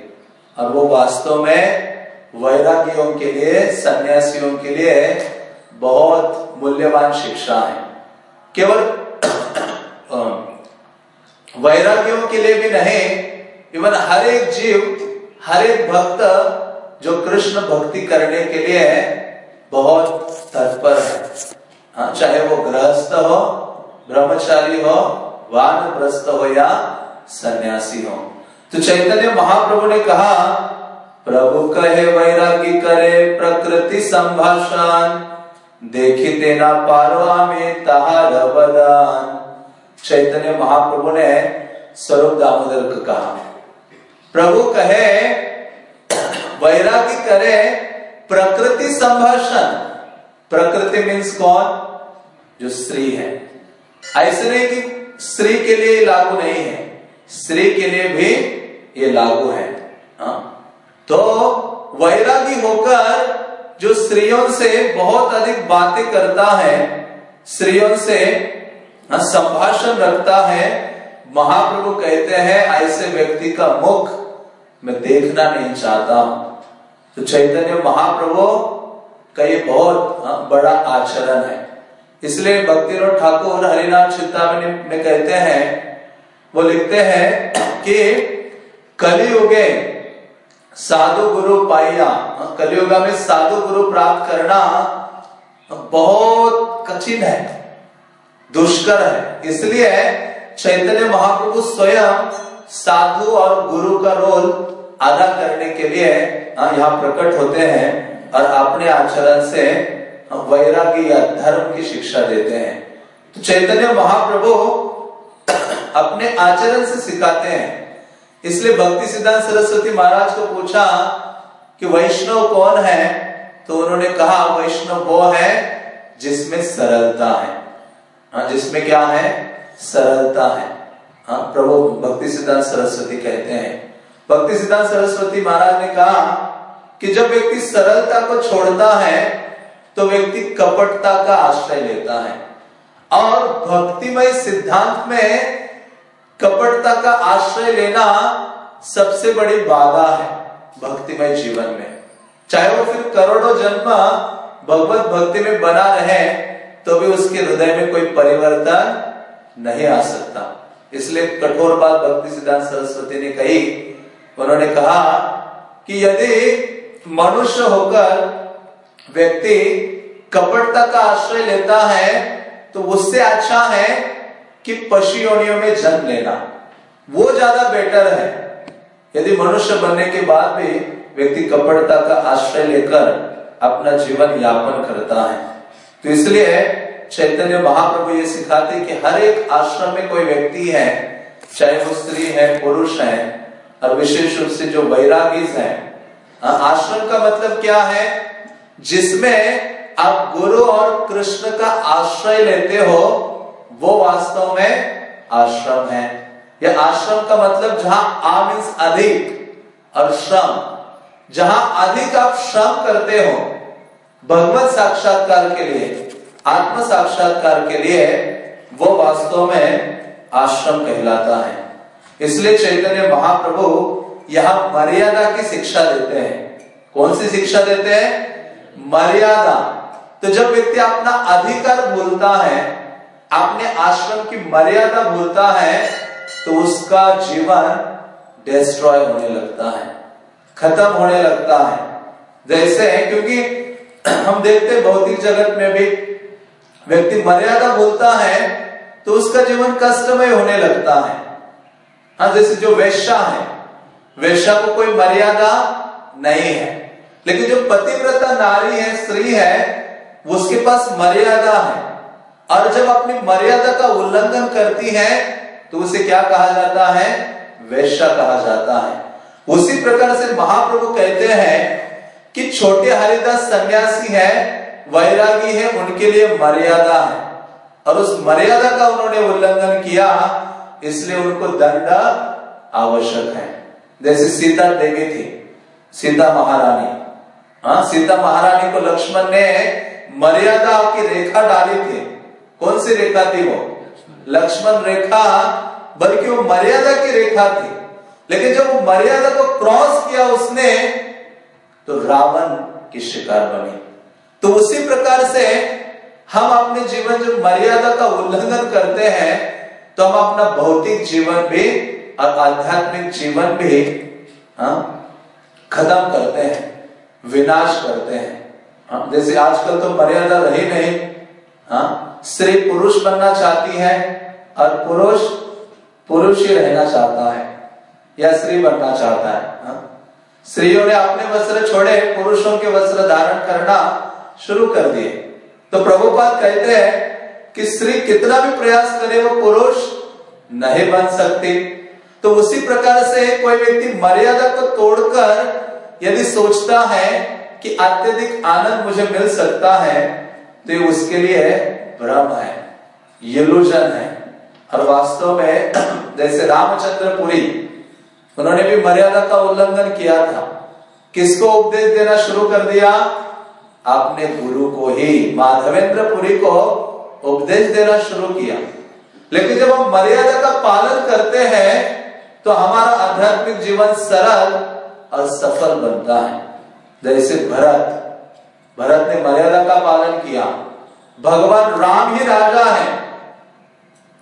और वो वास्तव में वैरागियों के लिए, सन्यासियों के लिए बहुत मूल्यवान शिक्षा है। केवल वैरागियों के लिए भी नहीं, इवन हर एक जीव, हर एक भक्त जो कृष्ण भक्ति करने के लिए बहुत तत्पर है। हाँ चाहे वो गृहस्थ हो, ब्रह्मचारी हो, वानप्रस्थ हो या सन्यासी हो। तो चैतन्य महाप्रभु ने कहा, प्रभु कहे वैरागी करे प्रकृति संभाषण देखी देना पारवा में तहार वदान चैतन्य महाप्रभु ने स्वरूप दामोदर को कहा। प्रभु कहे वैरागी करे प्रकृति संभाषण। प्रकृति मीन्स कौन? जो स्त्री है। ऐसे नहीं कि स्त्री के लिए लागू नहीं है। स्त्री के लिए भी ये लागू है। हा? तो वैरागी होकर जो स्त्रियों से बहुत अधिक बातें करता है, स्त्रियों से संभाषण रखता है, महाप्रभु कहते हैं, ऐसे व्यक्ति का मुख मैं देखना नहीं चाहता हूँ। तो चैतन्य महाप्रभु का ये बहुत बड़ा आचरण है। इसलिए भक्ति ठाकुर हरिनाथ चिंतामणि में कहते हैं, वो लिखते हैं कि कलियुगे साधु गुरु पाइया कलियुगा में साधु गुरु प्राप्त करना बहुत कठिन है। दुष्कर है। इसलिए चैतन्य महाप्रभु स्वयं साधु और गुरु का रोल अदा करने के लिए यहाँ प्रकट होते हैं और अपने आचरण से वैरागी या धर्म की शिक्षा देते हैं। तो चैतन्य महाप्रभु अपने आचरण से सिखाते हैं। इसलिए भक्ति सिद्धांत सरस्वती महाराज को पूछा कि वैष्णव कौन है? तो उन्होंने कहा, वैष्णव वो है जिसमें सरलता है। हाँ जिसमें क्या है? सरलता है। हाँ प्रभु भक्ति सिद्धांत सरस्वती कहते हैं। भक्ति सिद्धांत सरस्वती महाराज ने कहा कि जब व्यक्ति सरलता को छोड़ता है तो व्यक्ति कपटता का आश्रय लेता है। और भक्तिमय सिद्धांत में कपटता का आश्रय लेना सबसे बड़ी बाधा है भक्तिमय जीवन में। चाहे वो फिर करोड़ों जन्म भगवत भक्ति में बना रहे तो भी उसके हृदय में कोई परिवर्तन नहीं आ सकता। इसलिए कठोर बात भक्ति सिद्धांत सरस्वती ने कही। उन्होंने कहा कि यदि मनुष्य होकर व्यक्ति कपटता का आश्रय लेता है तो उससे अच्छा है कि पशु योनियों में जन्म लेना। वो ज़्यादा बेटर है। यदि मनुष्य बनने के बाद भी व्यक्ति कपटता का आश्रय लेकर अपना जीवन यापन करता है। तो इसलिए चैतन्य महाप्रभु ये सिखाते कि हर एक आश्रम में कोई व्यक्ति है चाहे वो स्त्री है पुरुष है और विशेष रूप से जो वैरागी है। हाँ, आश्रम का मतलब क्या है? जिसमें आप गुरु और कृष्ण का आश्रय लेते हो वो वास्तव में आश्रम है। या आश्रम का मतलब जहाँ आ मीन्स अधिक और श्रम। जहाँ अधिक आप श्रम करते हो भगवत साक्षात्कार के लिए, आत्म साक्षात्कार के लिए वो वास्तव में आश्रम कहलाता है। इसलिए चैतन्य महाप्रभु यहाँ मर्यादा की शिक्षा देते हैं। कौन सी शिक्षा देते हैं? मर्यादा। तो जब व्यक्ति अपना अधिकार भूलता है, अपने आश्रम की मर्यादा भूलता है तो उसका जीवन डिस्ट्रॉय होने लगता है, खत्म होने लगता है। जैसे, क्योंकि हम देखते भौतिक जगत में भी व्यक्ति मर्यादा बोलता है तो उसका जीवन कष्टमय होने लगता है। हाँ जैसे जो वैश्या है, वैश्या को कोई मर्यादा नहीं है। लेकिन जो पतिव्रता नारी है, स्त्री है उसके पास मर्यादा है। और जब अपनी मर्यादा का उल्लंघन करती है तो उसे क्या कहा जाता है? वैश्या कहा जाता है। उसी प्रकार से महाप्रभु कहते हैं कि छोटे हरिदास सन्यासी है, वैरागी है, उनके लिए मर्यादा है। और उस मर्यादा का उन्होंने उल्लंघन किया, इसलिए उनको दंड आवश्यक है। जैसे सीता देवी थी, सीता महारानी। हाँ सीता महारानी को लक्ष्मण ने मर्यादा की रेखा डाली थी। कौन सी रेखा थी वो? लक्ष्मण रेखा, बल्कि वो मर्यादा की रेखा थी। लेकिन जब मर्यादा को क्रॉस किया उसने तो रावण की शिकार बने तो उसी प्रकार से हम अपने जीवन जो मर्यादा का उल्लंघन करते हैं तो हम अपना भौतिक जीवन भी और आध्यात्मिक जीवन भी हाँ खत्म करते हैं, विनाश करते हैं हाँ जैसे आजकल तो मर्यादा रही नहीं हाँ स्त्री पुरुष बनना चाहती है और पुरुष पुरुष ही रहना चाहता है या स्त्री बनना चाहता है हाँ? स्त्रियों ने अपने वस्त्र छोड़े, पुरुषों के वस्त्र धारण करना शुरू कर दिए। तो प्रभुपाद कहते हैं कि स्त्री कितना भी प्रयास करे, वो पुरुष नहीं बन सकती। तो उसी प्रकार से कोई व्यक्ति मर्यादा को तोड़कर यदि सोचता है कि अत्यधिक आनंद मुझे मिल सकता है तो ये उसके लिए भ्रम है इल्यूजन है। और वास्तव में जैसे रामचंद्र पुरी उन्होंने भी मर्यादा का उल्लंघन किया था। किसको उपदेश देना शुरू कर दिया? अपने गुरु को ही माधवेंद्र पुरी को उपदेश देना शुरू किया। लेकिन जब हम मर्यादा का पालन करते हैं तो हमारा आध्यात्मिक जीवन सरल और सफल बनता है। जैसे भरत। भरत ने मर्यादा का पालन किया। भगवान राम ही राजा है।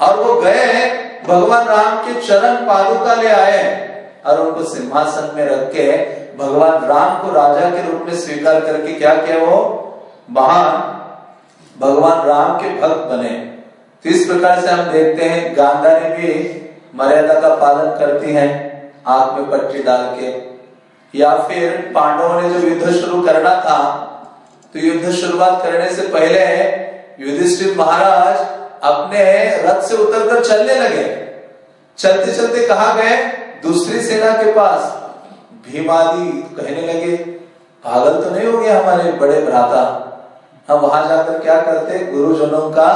और वो गए, भगवान राम के चरण पादुका ले आए। और उनको सिंहासन में रख के भगवान राम को राजा के रूप में स्वीकार करके क्या किया वो? महान भगवान राम के भक्त बने। तो इस प्रकार से हम देखते हैं गांधारी भी मर्यादा का पालन करती हैं आँख में पट्टी डाल के। या फिर पांडवों ने जो युद्ध शुरू करना था तो युद्ध शुरुआत करने से पहले युधिष्ठिर महाराज अपने रथ से उतरकर चलने लगे। चलते चलते कहा गए? दूसरी सेना के पास भीमादि कहने लगे पागल तो नहीं हो गया हमारे बड़े भ्राता? हम वहाँ जाकर क्या करते? गुरुजनों का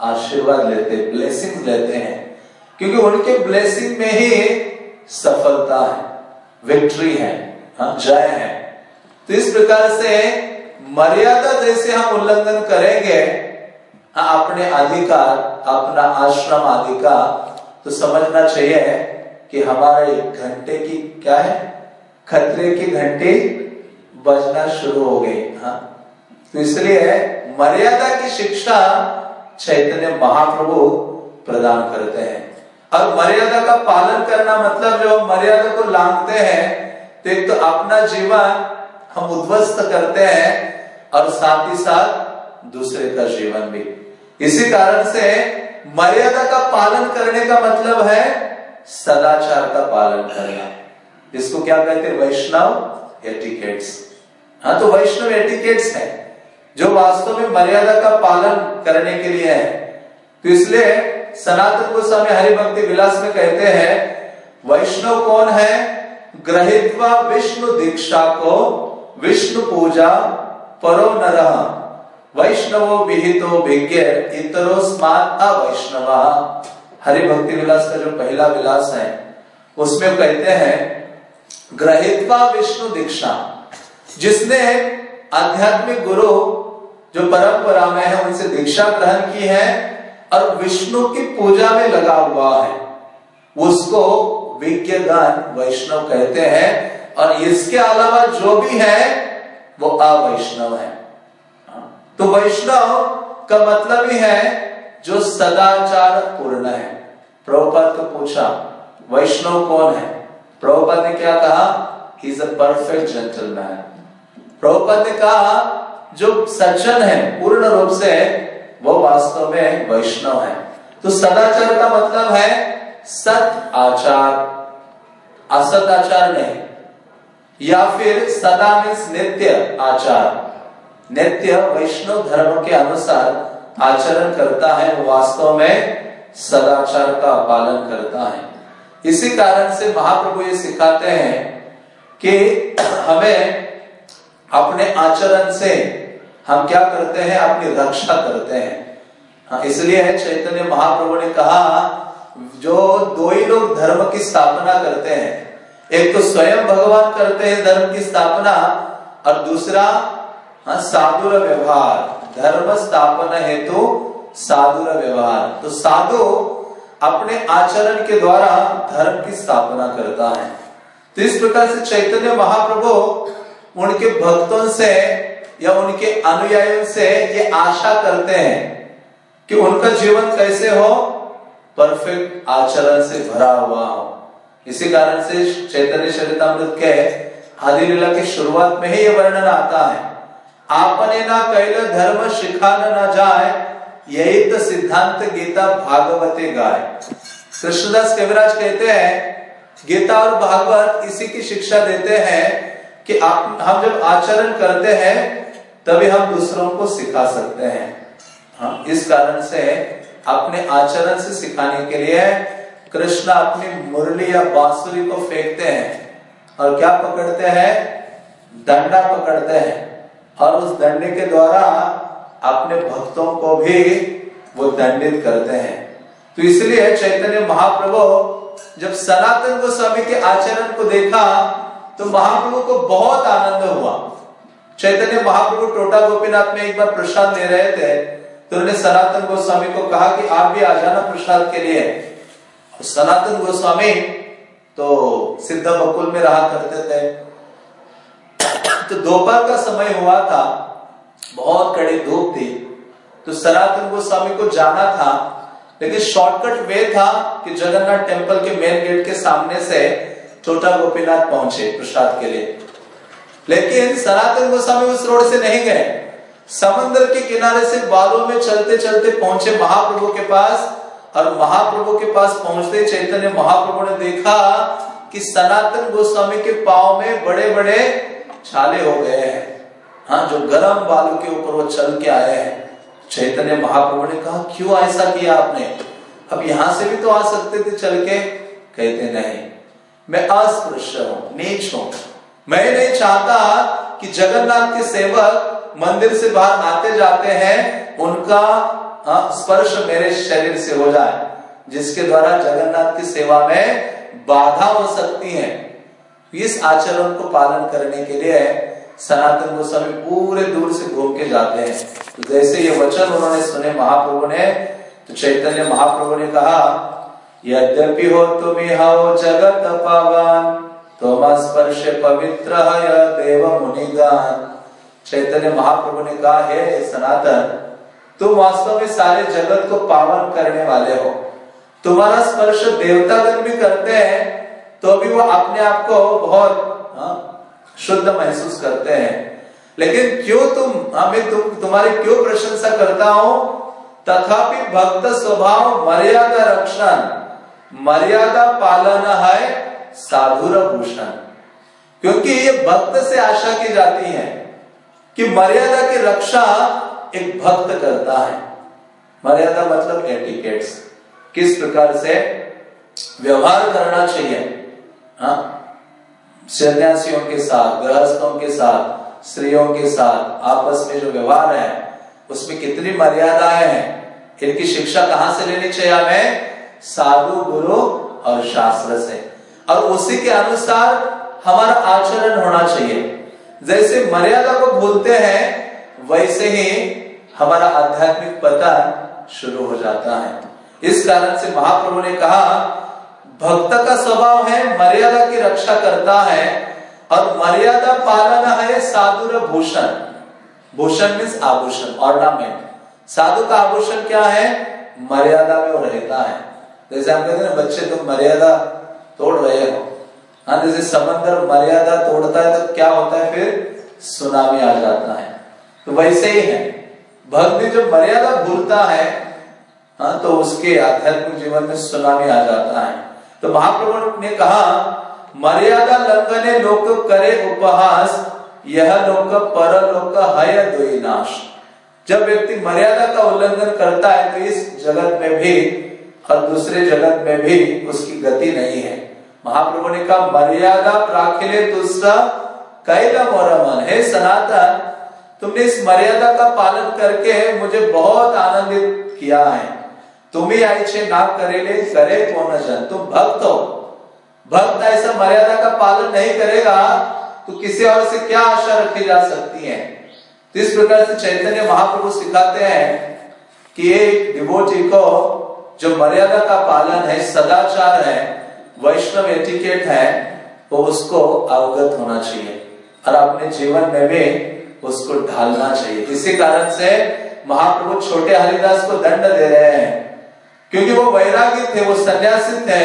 आशीर्वाद लेते ब्लेसिंग लेते हैं। क्योंकि उनके ब्लेसिंग में ही सफलता है विक्ट्री है हाँ, जय है। तो इस प्रकार से मर्यादा जैसे हम उल्लंघन करेंगे हाँ अपने अधिकार अपना आश्रम आदि का तो समझना चाहिए कि हमारे घंटे की क्या है? खतरे की घंटी बजना शुरू हो गई हाँ। तो इसलिए मर्यादा की शिक्षा चैतन्य महाप्रभु प्रदान करते हैं। और मर्यादा का पालन करना मतलब जो मर्यादा को लांघते हैं तो एक तो अपना जीवन हम उद्वस्त करते हैं, और साथ ही साथ दूसरे का जीवन भी। इसी कारण से मर्यादा का पालन करने का मतलब है सदाचार का पालन करना इसको क्या कहते हैं? वैष्णव एटिकेट्स। हाँ तो वैष्णव एटिकेट्स है, जो वास्तव में मर्यादा का पालन करने के लिए है। तो इसलिए सनातन गोस्वामी हरिभक्ति विलास में कहते हैं, वैष्णव कौन है? ग्रहित्वा विष्णु दीक्षा को विष्णु पूजा परो नर। वैष्णवो विहितो विज्ञ इतरो स्मात अवैष्णव। हरिभक्ति विलास का जो पहला विलास है, उसमें कहते हैं, ग्रहित्वा विष्णु दीक्षा, जिसने आध्यात्मिक गुरु जो परंपरा में है, उनसे दीक्षा ग्रहण की है और विष्णु की पूजा में लगा हुआ है। उसको विज्ञ वैष्णव कहते हैं और इसके अलावा जो भी है, वो अवैष्णव है। तो वैष्णव का मतलब ही है, जो सदाचार पूर्ण है। प्रभुपद को पूछा, वैष्णव कौन है? प्रभुपद ने क्या कहा is a perfect gentleman Prabhupada ने कहा, जो सज्जन है, पूर्ण रूप से, वो वास्तव में वैष्णव है. तो सदाचार का मतलब है, सत आचार, असत आचार नहीं, या फिर सदा मीन्स नित्य आचार। नित्य वैष्णव धर्म के अनुसार आचरण करता है, वो वास्तव में सदाचार का पालन करता है। इसी कारण से महाप्रभु ये सिखाते हैं कि हमें अपने आचरण से हम क्या करते हैं, अपनी रक्षा करते हैं। हाँ इसलिए है, चैतन्य महाप्रभु ने कहा, जो दो ही लोग धर्म की स्थापना करते हैं, एक तो स्वयं भगवान करते हैं धर्म की स्थापना, और दूसरा हाँ साधुर व्यवहार, धर्म स्थापना हेतु तो साधुर व्यवहार। तो साधु अपने आचरण के द्वारा धर्म की स्थापना करता है। तो इस प्रकार से चैतन्य महाप्रभु उनके भक्तों से या उनके अनुयायियों से ये आशा करते हैं कि उनका जीवन कैसे हो, परफेक्ट आचरण से भरा हुआ हो। इसी कारण से चैतन्य चरितमृत के आदि लीला की शुरुआत में ही ये वर्णन आता है, आपने ना कैल धर्म शिखा न जाए यही तो सिद्धांत गीता भागवते गाय। कृष्णदास कविराज कहते हैं, गीता और भागवत इसी की शिक्षा देते हैं कि आप, हम जब आचरण करते हैं, तभी हम दूसरों को सिखा सकते हैं। हाँ इस कारण से अपने आचरण से सिखाने के लिए कृष्ण अपनी मुरली या बांसुरी को फेंकते हैं और क्या पकड़ते हैं? दंडा पकड़ते हैं। और उस दंडे के द्वारा अपने भक्तों को भी वो दंडित करते हैं। तो इसलिए चैतन्य महाप्रभु, जब सनातन गोस्वामी के आचरण को देखा तो महाप्रभु को बहुत आनंद हुआ। चैतन्य महाप्रभु टोटा गोपीनाथ में एक बार प्रसाद ले रहे थे तो उन्होंने सनातन गोस्वामी को कहा कि आप भी आ जाना प्रसाद के लिए। सनातन गोस्वामी तो सिद्ध बकुल में रहा करते थे। तो दोपहर का समय हुआ था बहुत कड़ी धूप थी। तो सनातन गोस्वामी को जाना था, लेकिन शॉर्टकट वे था कि जगन्नाथ टेंपल के मेन गेट के सामने से छोटा गोपीनाथ पहुँचे प्रसाद के लिए। लेकिन सनातन गोस्वामी उस रोड से नहीं गए। समुद्र के किनारे से बालों में चलते चलते पहुँचे महाप्रभु के पास और महाप्रभु के पास पहुँचते चैतन्य महाप्रभु ने देखा कि सनातन गोस्वामी के पाव में बड़े बड़े छाले हो गए हैं। हाँ जो गर्म बालू के ऊपर वो चल के आए हैं। चैतन्य महाप्रभु ने कहा, क्यों ऐसा किया आपने? अब यहाँ से भी तो आ सकते थे चल के? कहते, नहीं, मैं अस्पृश्य हूँ, नीच हूँ। मैं नहीं चाहता कि जगन्नाथ के सेवक मंदिर से बाहर आते जाते हैं, उनका स्पर्श मेरे शरीर से हो जाए, जिसके द्वारा जगन्नाथ की सेवा में बाधा हो सकती है। इस आचरण को पालन करने के लिए सनातन गोस्वामी पूरे दूर से घूम के जाते हैं। तो जैसे ये वचन उन्होंने सुने, महाप्रभु ने तो चैतन्य महाप्रभु ने कहा, यद्यपि हो तुम हो जगत पावन तो स्पर्श पवित्र देव मुनिगान चैतन्य महाप्रभु ने कहा, है सनातन, तुम वास्तव में सारे जगत को पावन करने वाले हो। तुम्हारा स्पर्श देवतागण भी करते हैं तो भी वो अपने आप को बहुत शुद्ध महसूस करते हैं। लेकिन क्यों तुम, हमें तुम, तुम्हारी क्यों प्रशंसा करता हूँ? तथापि भक्त स्वभाव मर्यादा रक्षण। मर्यादा पालन है साधुर भूषण। क्योंकि ये भक्त से आशा की जाती है कि मर्यादा की रक्षा एक भक्त करता है। मर्यादा मतलब एटिकेट्स। किस प्रकार से? व्यवहार करना चाहिए। हाँ? सन्यासियों के साथ, गृहस्थों के साथ, स्त्रियों के साथ आपस में जो व्यवहार है, उसमें कितनी मर्यादाएँ हैं, इनकी शिक्षा कहाँ से लेनी चाहिए हमें? साधु, गुरु और शास्त्र से। और उसी के अनुसार हमारा आचरण होना चाहिए। जैसे मर्यादा को भूलते हैं, वैसे ही हमारा आध्यात्मिक पतन शुरू हो जाता है। इस कारण से महाप्रभु ने कहा भक्त का स्वभाव है, मर्यादा की रक्षा करता है, और मर्यादा पालन है साधुर भूषण। भूषण मीन्स आभूषण ऑर्नामेंट साधु का आभूषण क्या है? मर्यादा में वो रहता है। जैसे हम कहते बच्चे तुम मर्यादा तोड़ रहे हो। हाँ जैसे समंदर मर्यादा तोड़ता है तो क्या होता है फिर? सुनामी आ जाता है। तो वैसे ही है। भक्ति जब मर्यादा भूलता है हाँ तो उसके आध्यात्मिक जीवन में सुनामी आ जाता है। तो महाप्रभु ने कहा, मर्यादा लंघने लोक करे उपहास, यह लोक पर लोक हय नाश जब व्यक्ति मर्यादा का उल्लंघन करता है तो इस जगत में भी और दूसरे जगत में भी उसकी गति नहीं है। महाप्रभु ने कहा, मर्यादा प्राखिले तुष्टा कैला मोरमन हे सनातन, तुमने इस मर्यादा का पालन करके मुझे बहुत आनंदित किया है। तुम्हें आइछे ना करेले, करे कौन जन. तुम भक्त हो. भक्त ऐसा मर्यादा का पालन नहीं करेगा तो किसी और से क्या आशा रखी जा सकती है? तो इस प्रकार से चैतन्य महाप्रभु सिखाते हैं कि एक डिवोटी को जो मर्यादा का पालन है, सदाचार है, वैष्णव एटिकेट है, वो उसको अवगत होना चाहिए। और अपने जीवन में भी उसको ढालना चाहिए। इसी कारण से महाप्रभु छोटे हरिदास को दंड दे रहे हैं। क्योंकि वो वैरागी थे, वो सन्यासी थे,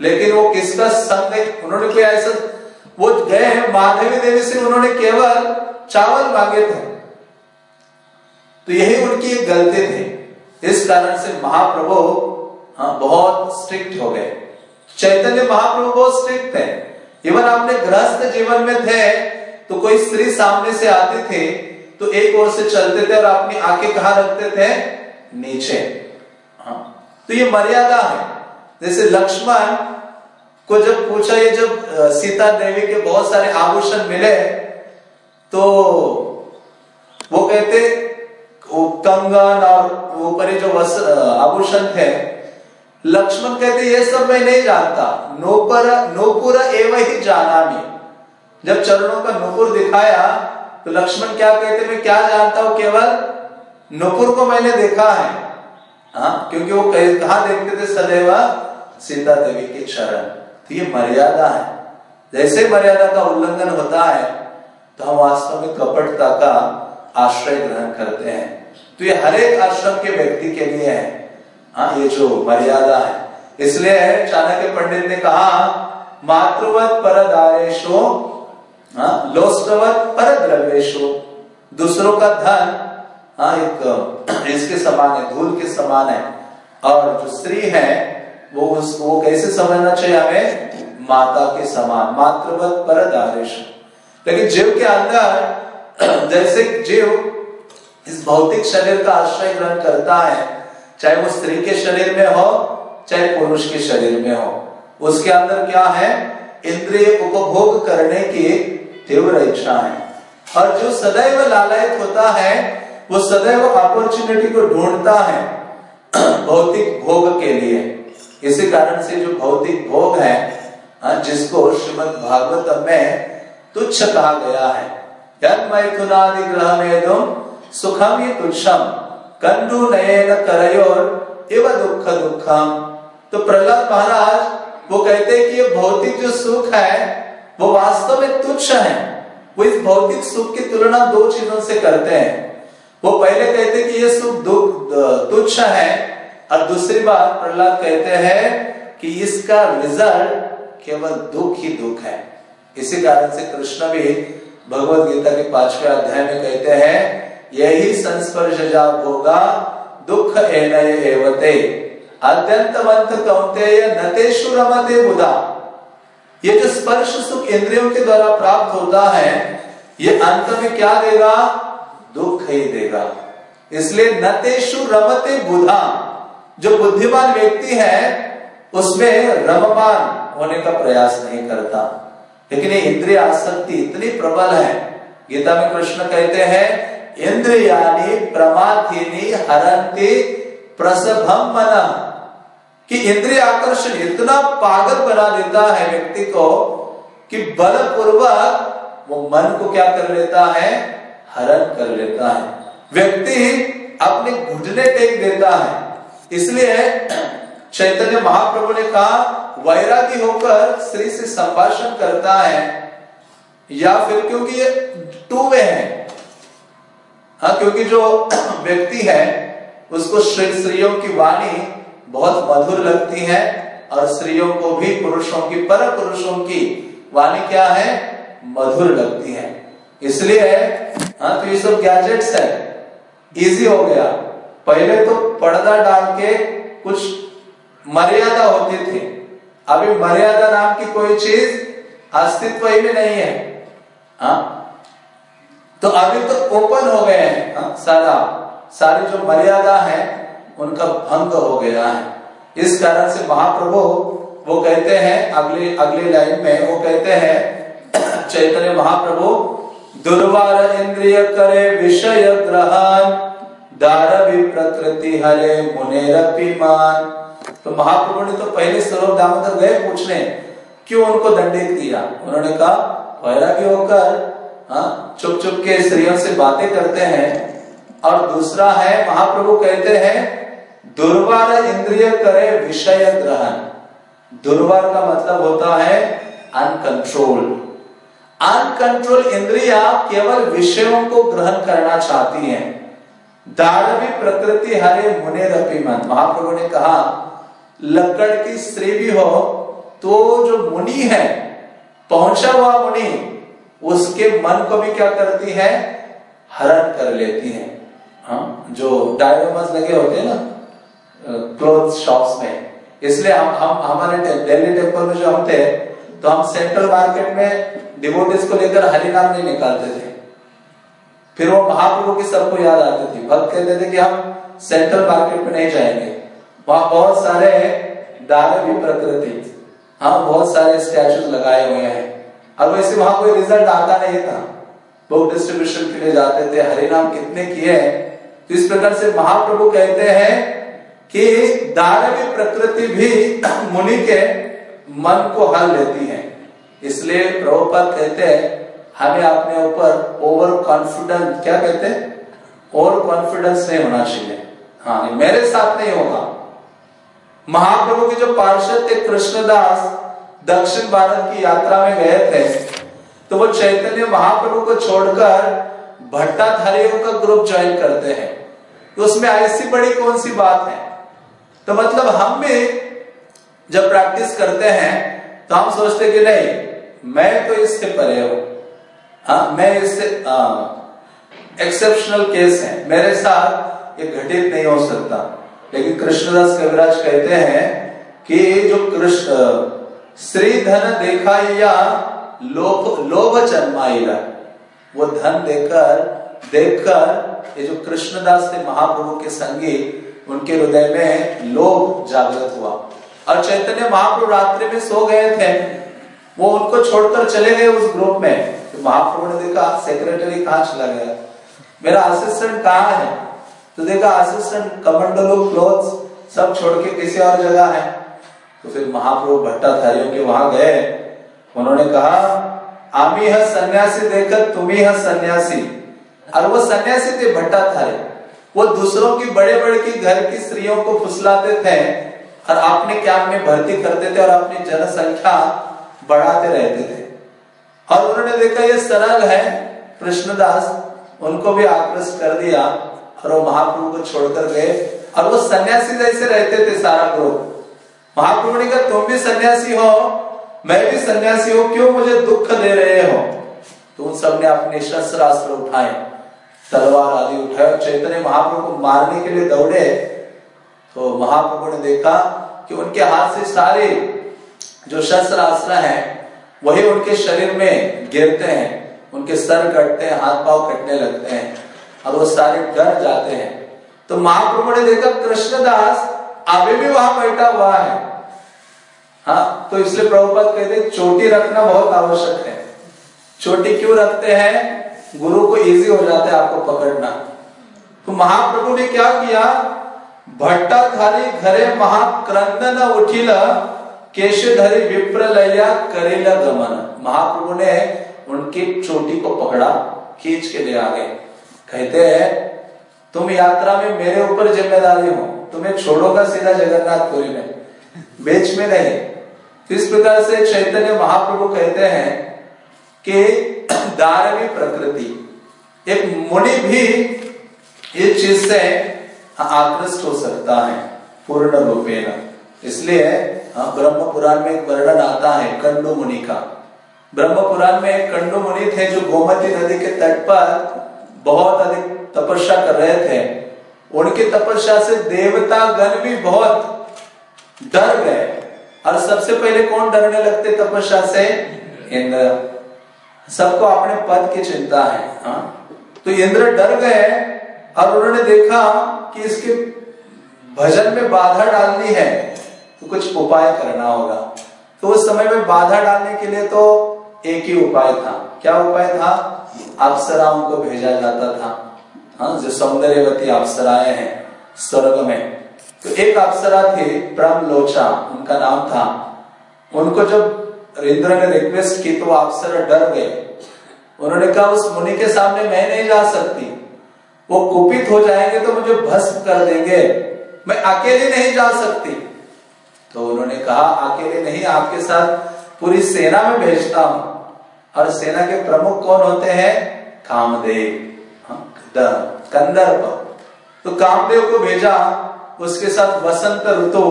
लेकिन वो किसका संग उन्होंने कोई ऐसा? वो गए हैं, माधवी देवी से उन्होंने केवल चावल मांगे थे। तो यही उनकी एक गलती थी। इस कारण से महाप्रभु हाँ बहुत स्ट्रिक्ट हो गए। चैतन्य महाप्रभु बहुत स्ट्रिक्ट थे। इवन अपने गृहस्थ जीवन में थे तो कोई स्त्री सामने से आती थी तो एक ओर से चलते थे और अपनी आँखें कहा रखते थे? नीचे। तो ये मर्यादा है। जैसे लक्ष्मण को जब पूछा, ये जब सीता देवी के बहुत सारे आभूषण मिले तो वो कहते वो कंगन और ऊपर जो आभूषण थे। लक्ष्मण कहते, ये सब मैं नहीं जानता। नोपर, नोपुर एवं ही जाना मैं जब चरणों का नुपुर दिखाया तो लक्ष्मण क्या कहते, मैं क्या जानता हूँ? केवल नुपुर को मैंने देखा है। हाँ क्योंकि वो कहा देखते थे, सदैव सीता देवी के चरण। तो ये मर्यादा है। जैसे मर्यादा का उल्लंघन होता है तो हम वास्तव में कपटता का आश्रय ग्रहण करते हैं। तो ये हर एक आश्रम के व्यक्ति के लिए है। हाँ ये जो मर्यादा है। इसलिए चाणक्य पंडित ने कहा, मातृवत पर दारेशो हाँ लोस्टवत पर द्रव्येशो दूसरों का धन हाँ एक इसके समान है, धूल के समान है। और जो स्त्री है, वो उस, वो कैसे समझना चाहिए हमें? माता के समान, मातृवत पर दारिश लेकिन जीव के अंदर, जैसे जीव इस भौतिक शरीर का आश्रय ग्रहण करता है, चाहे वो स्त्री के शरीर में हो, चाहे पुरुष के शरीर में हो, उसके अंदर क्या है? इंद्रिय उपभोग करने की तीव्र इच्छा है। और जो सदैव लालयित होता है वो सदैव अपॉर्चुनिटी को ढूंढता है भौतिक भोग के लिए। इसी कारण से जो भौतिक भोग है हाँ, जिसको श्रीमद भागवत में तुच्छ कहा गया है। सुखम ही तुच्छम कंडू नयन करयोर दुख दुखम तो प्रहलाद महाराज वो कहते हैं कि ये भौतिक जो सुख है वो वास्तव में तुच्छ है। वो इस भौतिक सुख की तुलना दो चीज़ों से करते हैं। वो पहले कहते कि ये सुख दुख तुच्छ है। और दूसरी बात प्रहलाद कहते हैं कि इसका रिज़ल्ट केवल दुख ही दुख है। इसी कारण से कृष्ण भी भगवत गीता के पांचवे अध्याय में कहते हैं, यही संस्पर्श जाप होगा, दुख एनय एवते। अत्यंतवंत कौंतेय नतेषु रमते बुधा। ये जो स्पर्श सुख इंद्रियों के द्वारा प्राप्त होता है, ये अंत में क्या देगा? दुख ही देगा। इसलिए नतेषु रमते बुधा। जो बुद्धिमान व्यक्ति है, उसमें रममान होने का प्रयास नहीं करता। लेकिन इंद्रिय आसक्ति इतनी प्रबल है। गीता में कृष्ण कहते हैं इंद्रियानी प्रमाथिनी हरंती प्रसभम मन। कि इंद्रिय आकर्षण इतना पागल बना देता है व्यक्ति को कि बलपूर्वक वो मन को क्या कर लेता है हरण कर लेता है। व्यक्ति अपने घुटने टेक देता है। इसलिए चैतन्य महाप्रभु ने कहा, वैरागी होकर स्त्री से संभाषण करता है, या फिर क्योंकि ये टू वे है। हाँ क्योंकि जो व्यक्ति है, उसको श्री स्त्रियों की वाणी बहुत मधुर लगती है, और स्त्रियों को भी पुरुषों की पर पुरुषों की वाणी क्या है? मधुर लगती है। इसलिए हाँ तो ये सब गैजेट्स है। इजी हो गया। पहले तो पर्दा डाल के कुछ मर्यादा होती थी। अभी मर्यादा नाम की कोई चीज़ अस्तित्व ही में नहीं है। हा? तो अभी तो ओपन हो गए हैं, हा? सारा। सारी जो मर्यादा है, उनका भंग हो गया है। इस कारण से महाप्रभु, वो कहते हैं, अगले अगले लाइन में, वो कहते हैं, चैतन्य महाप्रभु दुर्वार इंद्रिय करे विषय ग्रहण दारवी प्रकृति हरे मुनेरपी मान। तो महाप्रभु ने तो पहले स्वरूप दामोदर गए पूछने, क्यों उनको दंडित किया? उन्होंने कहा वैराग्य होकर हाँ चुप चुप के स्त्रियों से बातें करते हैं। और दूसरा है, महाप्रभु कहते हैं, दुर्वार इंद्रिय करे विषय ग्रहण। दुर्वार का मतलब होता है अनकंट्रोल इंद्रिया केवल विषयों को ग्रहण करना चाहती हैं। दानवी प्रकृति हरे मुने रपी मन महाप्रभु ने कहा लकड़ की स्त्री भी हो तो जो मुनि है, पहुँचा हुआ मुनि, उसके मन को भी क्या करती है? हरण कर लेती है। हाँ जो डायरोमस लगे होते हैं ना क्लोथ शॉप्स में, इसलिए हम हम, हमारे दिल्ली टेंपल में जो हम थे तो हम सेंट्रल मार्केट में डिवोटिस को लेकर हरिनाम नहीं निकालते थे। फिर वो महाप्रभु की सबको याद आती थी। भक्त कहते थे कि हम सेंट्रल मार्केट में नहीं जाएँगे। वहाँ बहुत सारे दानवी प्रकृति हाँ बहुत सारे स्टैचू लगाए हुए हैं। और वैसे वहाँ कोई रिज़ल्ट आता नहीं था। बुक डिस्ट्रीब्यूशन के लिए जाते थे हरिनाम कितने किए तो इस प्रकार से महाप्रभु कहते हैं कि दानवी प्रकृति भी मुनि के मन को हल लेती है। इसलिए प्रभुपद कहते हैं, हमें अपने ऊपर ओवर कॉन्फिडेंस क्या कहते हैं? ओवर कॉन्फिडेंस नहीं होना चाहिए। हाँ मेरे साथ नहीं होगा। महाप्रभु के जो पार्षद थे, कृष्णदास दक्षिण भारत की यात्रा में गए थे तो वो चैतन्य महाप्रभु को छोड़कर भट्टाधारियों का ग्रुप ज्वाइन करते हैं। तो उसमें ऐसी बड़ी कौन सी बात है? तो मतलब हम भी जब प्रैक्टिस करते हैं तो हम सोचते कि नहीं, मैं तो इससे परे हूँ। हाँ मैं इससे एक्सेप्शनल केस है। मेरे साथ ये घटित नहीं हो सकता। लेकिन कृष्णदास कविराज कहते हैं कि जो कृष्ण श्री धन देखा या लोभ लोभ जन्माइला वो धन देकर, देखकर, ये जो कृष्णदास थे महाप्रभु के संगी, उनके हृदय में लोभ जागृत हुआ। और चैतन्य महाप्रभु रात्रि में सो गए थे। वो उनको छोड़कर चले गए उस ग्रुप में। तो महाप्रभु ने देखा सेक्रेटरी कहा चला गया? मेरा असिस्टेंट कहाँ है? तो देखा असिस्टेंट कमंडलो क्लोथ्स सब छोड़ के किसी और जगह है। तो फिर महाप्रभु भट्टाधारियों के वहाँ गए। उन्होंने कहा, आमी है सन्यासी देखकर तुम ही सन्यासी। और वो सन्यासी थे भट्टाधारी वो दूसरों की बड़े बड़े की घर की स्त्रियों को फुसलाते थे। और अपने कैंप में भर्ती करते थे और अपनी जनसंख्या बढ़ाते रहते थे। और उन्होंने देखा ये सरल है, कृष्णदास उनको भी आकृष्ट कर दिया और वो महाप्रभु को छोड़कर गए। और वो सन्यासी जैसे रहते थे सारा ग्रुप महाप्रभु ने कहा, तुम भी सन्यासी हो, मैं भी सन्यासी हूँ, क्यों मुझे दुख दे रहे हो? तो उन सबने अपने शस्त्रास्त्र उठाए, तलवार आदि उठाए चैतन्य महाप्रभु को मारने के लिए दौड़े। तो महाप्रभु ने देखा कि उनके हाथ से सारे जो शस्त्र अस्त्र हैं, वही उनके शरीर में गिरते हैं, उनके सर कटते हैं, हाथ पाव कटने लगते हैं और वो सारे डर जाते हैं। तो महाप्रभु ने देखा, कृष्णदास अभी भी वहाँ बैठा हुआ है। हाँ तो इसलिए प्रभुपद कहते चोटी रखना बहुत आवश्यक है। चोटी क्यों रखते हैं? गुरु को इजी हो जाता है आपको पकड़ना। तो महाप्रभु ने क्या किया? भट्टाधारी घरे महाक्रंदन उठिल, केशधरी विप्रलया करेला गमन. महाप्रभु ने उनकी चोटी को पकड़ा, खींच के ले आ गए. कहते हैं, तुम यात्रा में मेरे ऊपर ज़िम्मेदारी हो, तुम्हें छोड़ोगा सीधा जगन्नाथपुरी में. बेच में नहीं. इस प्रकार से चैतन्य महाप्रभु कहते हैं कि दारवी प्रकृति, एक मुनि भी इस चीज़ से आकृष्ट हो सकता है पूर्ण रूपेण। इसलिए हाँ, ब्रह्म पुराण में एक वर्णन आता है कंडू मुनि का। ब्रह्म पुराण में एक कंडू मुनि थे जो गोमती नदी के तट पर बहुत अधिक तपस्या कर रहे थे। उनकी तपस्या से देवता गण भी बहुत डर गए। और सबसे पहले कौन डरने लगते तपस्या से? इंद्र। सबको अपने पद की चिंता है हा? तो इंद्र डर गए और उन्होंने देखा कि इसके भजन में बाधा डालनी है तो कुछ उपाय करना होगा। तो उस समय में बाधा डालने के लिए तो एक ही उपाय था। क्या उपाय था? अप्सराओं को भेजा जाता था। हाँ जो सौंदर्यवती अप्सराएँ हैं, स्वर्ग में। तो एक अप्सरा थी प्रम लोचा उनका नाम था। उनको जब इंद्र ने रिक्वेस्ट की तो अप्सरा डर गए। उन्होंने कहा, उस मुनि के सामने मैं नहीं जा सकती। वो कुपित हो जाएँगे तो मुझे भस्म कर देंगे। मैं अकेले नहीं जा सकती। तो उन्होंने कहा अकेले नहीं आपके साथ पूरी सेना में भेजता हूँ। और सेना के प्रमुख कौन होते हैं? कामदेव। हाँ, कंदर्प तो कामदेव को भेजा उसके साथ वसंत ऋतु।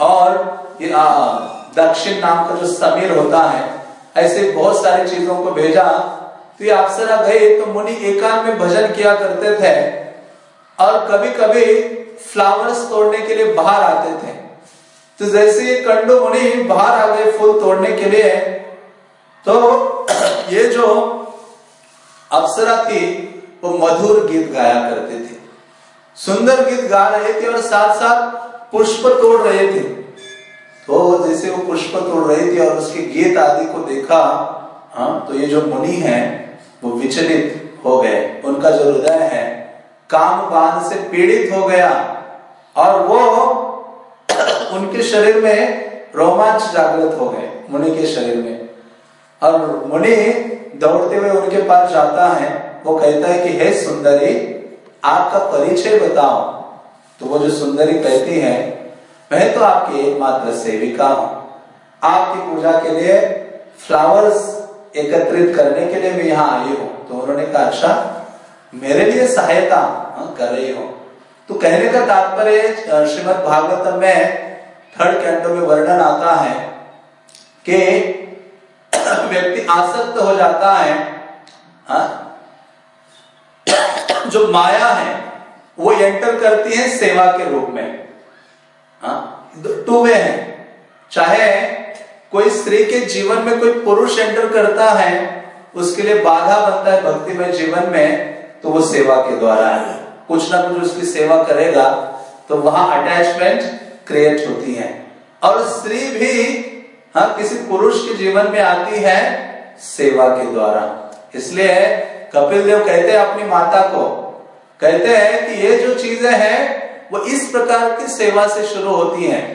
और दक्षिण नाम का जो समीर होता है ऐसे बहुत सारी चीज़ों को भेजा। तो ये अप्सरा गए तो मुनि एकांत में भजन किया करते थे और कभी कभी फ्लावर्स तोड़ने के लिए बाहर आते थे। तो जैसे ये कंडो मुनि बाहर आ गए फूल तोड़ने के लिए तो ये जो अप्सरा थी, वो मधुर गीत गाया करते थे। सुंदर गीत गा रहे थे और साथ साथ पुष्प तोड़ रहे थे। तो जैसे वो पुष्प तोड़ रही थी और उसके गीत आदि को देखा हाँ तो ये जो मुनि है वो विचलित हो गए। उनका जो हृदय है, काम बाँध से पीड़ित हो गया। और वो उनके शरीर में रोमांच जागृत हो गए, मुनि के शरीर में। और मुनि दौड़ते हुए उनके पास जाता है। वो कहता है कि, हे सुंदरी, आपका परिचय बताओ। तो वो जो सुंदरी कहती है, मैं तो आपकी एकमात्र सेविका हूँ। आपकी पूजा के लिए फ्लावर्स एकत्रित करने के लिए मैं यहाँ आई हूँ। तो उन्होंने कहा अच्छा मेरे लिए सहायता हाँ, कर रही हो। तो कहने का तात्पर्य श्रीमद भागवत में थर्ड कैंटो में वर्णन आता है कि व्यक्ति आसक्त हो जाता है हा? जो माया है वो एंटर करती है सेवा के रूप में। टू वे है। चाहे कोई स्त्री के जीवन में कोई पुरुष एंटर करता है, उसके लिए बाधा बनता है भक्ति में जीवन में तो वो सेवा के द्वारा है। कुछ ना कुछ उसकी सेवा करेगा तो वहाँ अटैचमेंट क्रिएट होती है। और स्त्री भी हाँ किसी पुरुष के जीवन में आती है सेवा के द्वारा। इसलिए कपिल देव कहते हैं अपनी माता को, कहते हैं कि ये जो चीज़ें हैं, वो इस प्रकार की सेवा से शुरू होती हैं।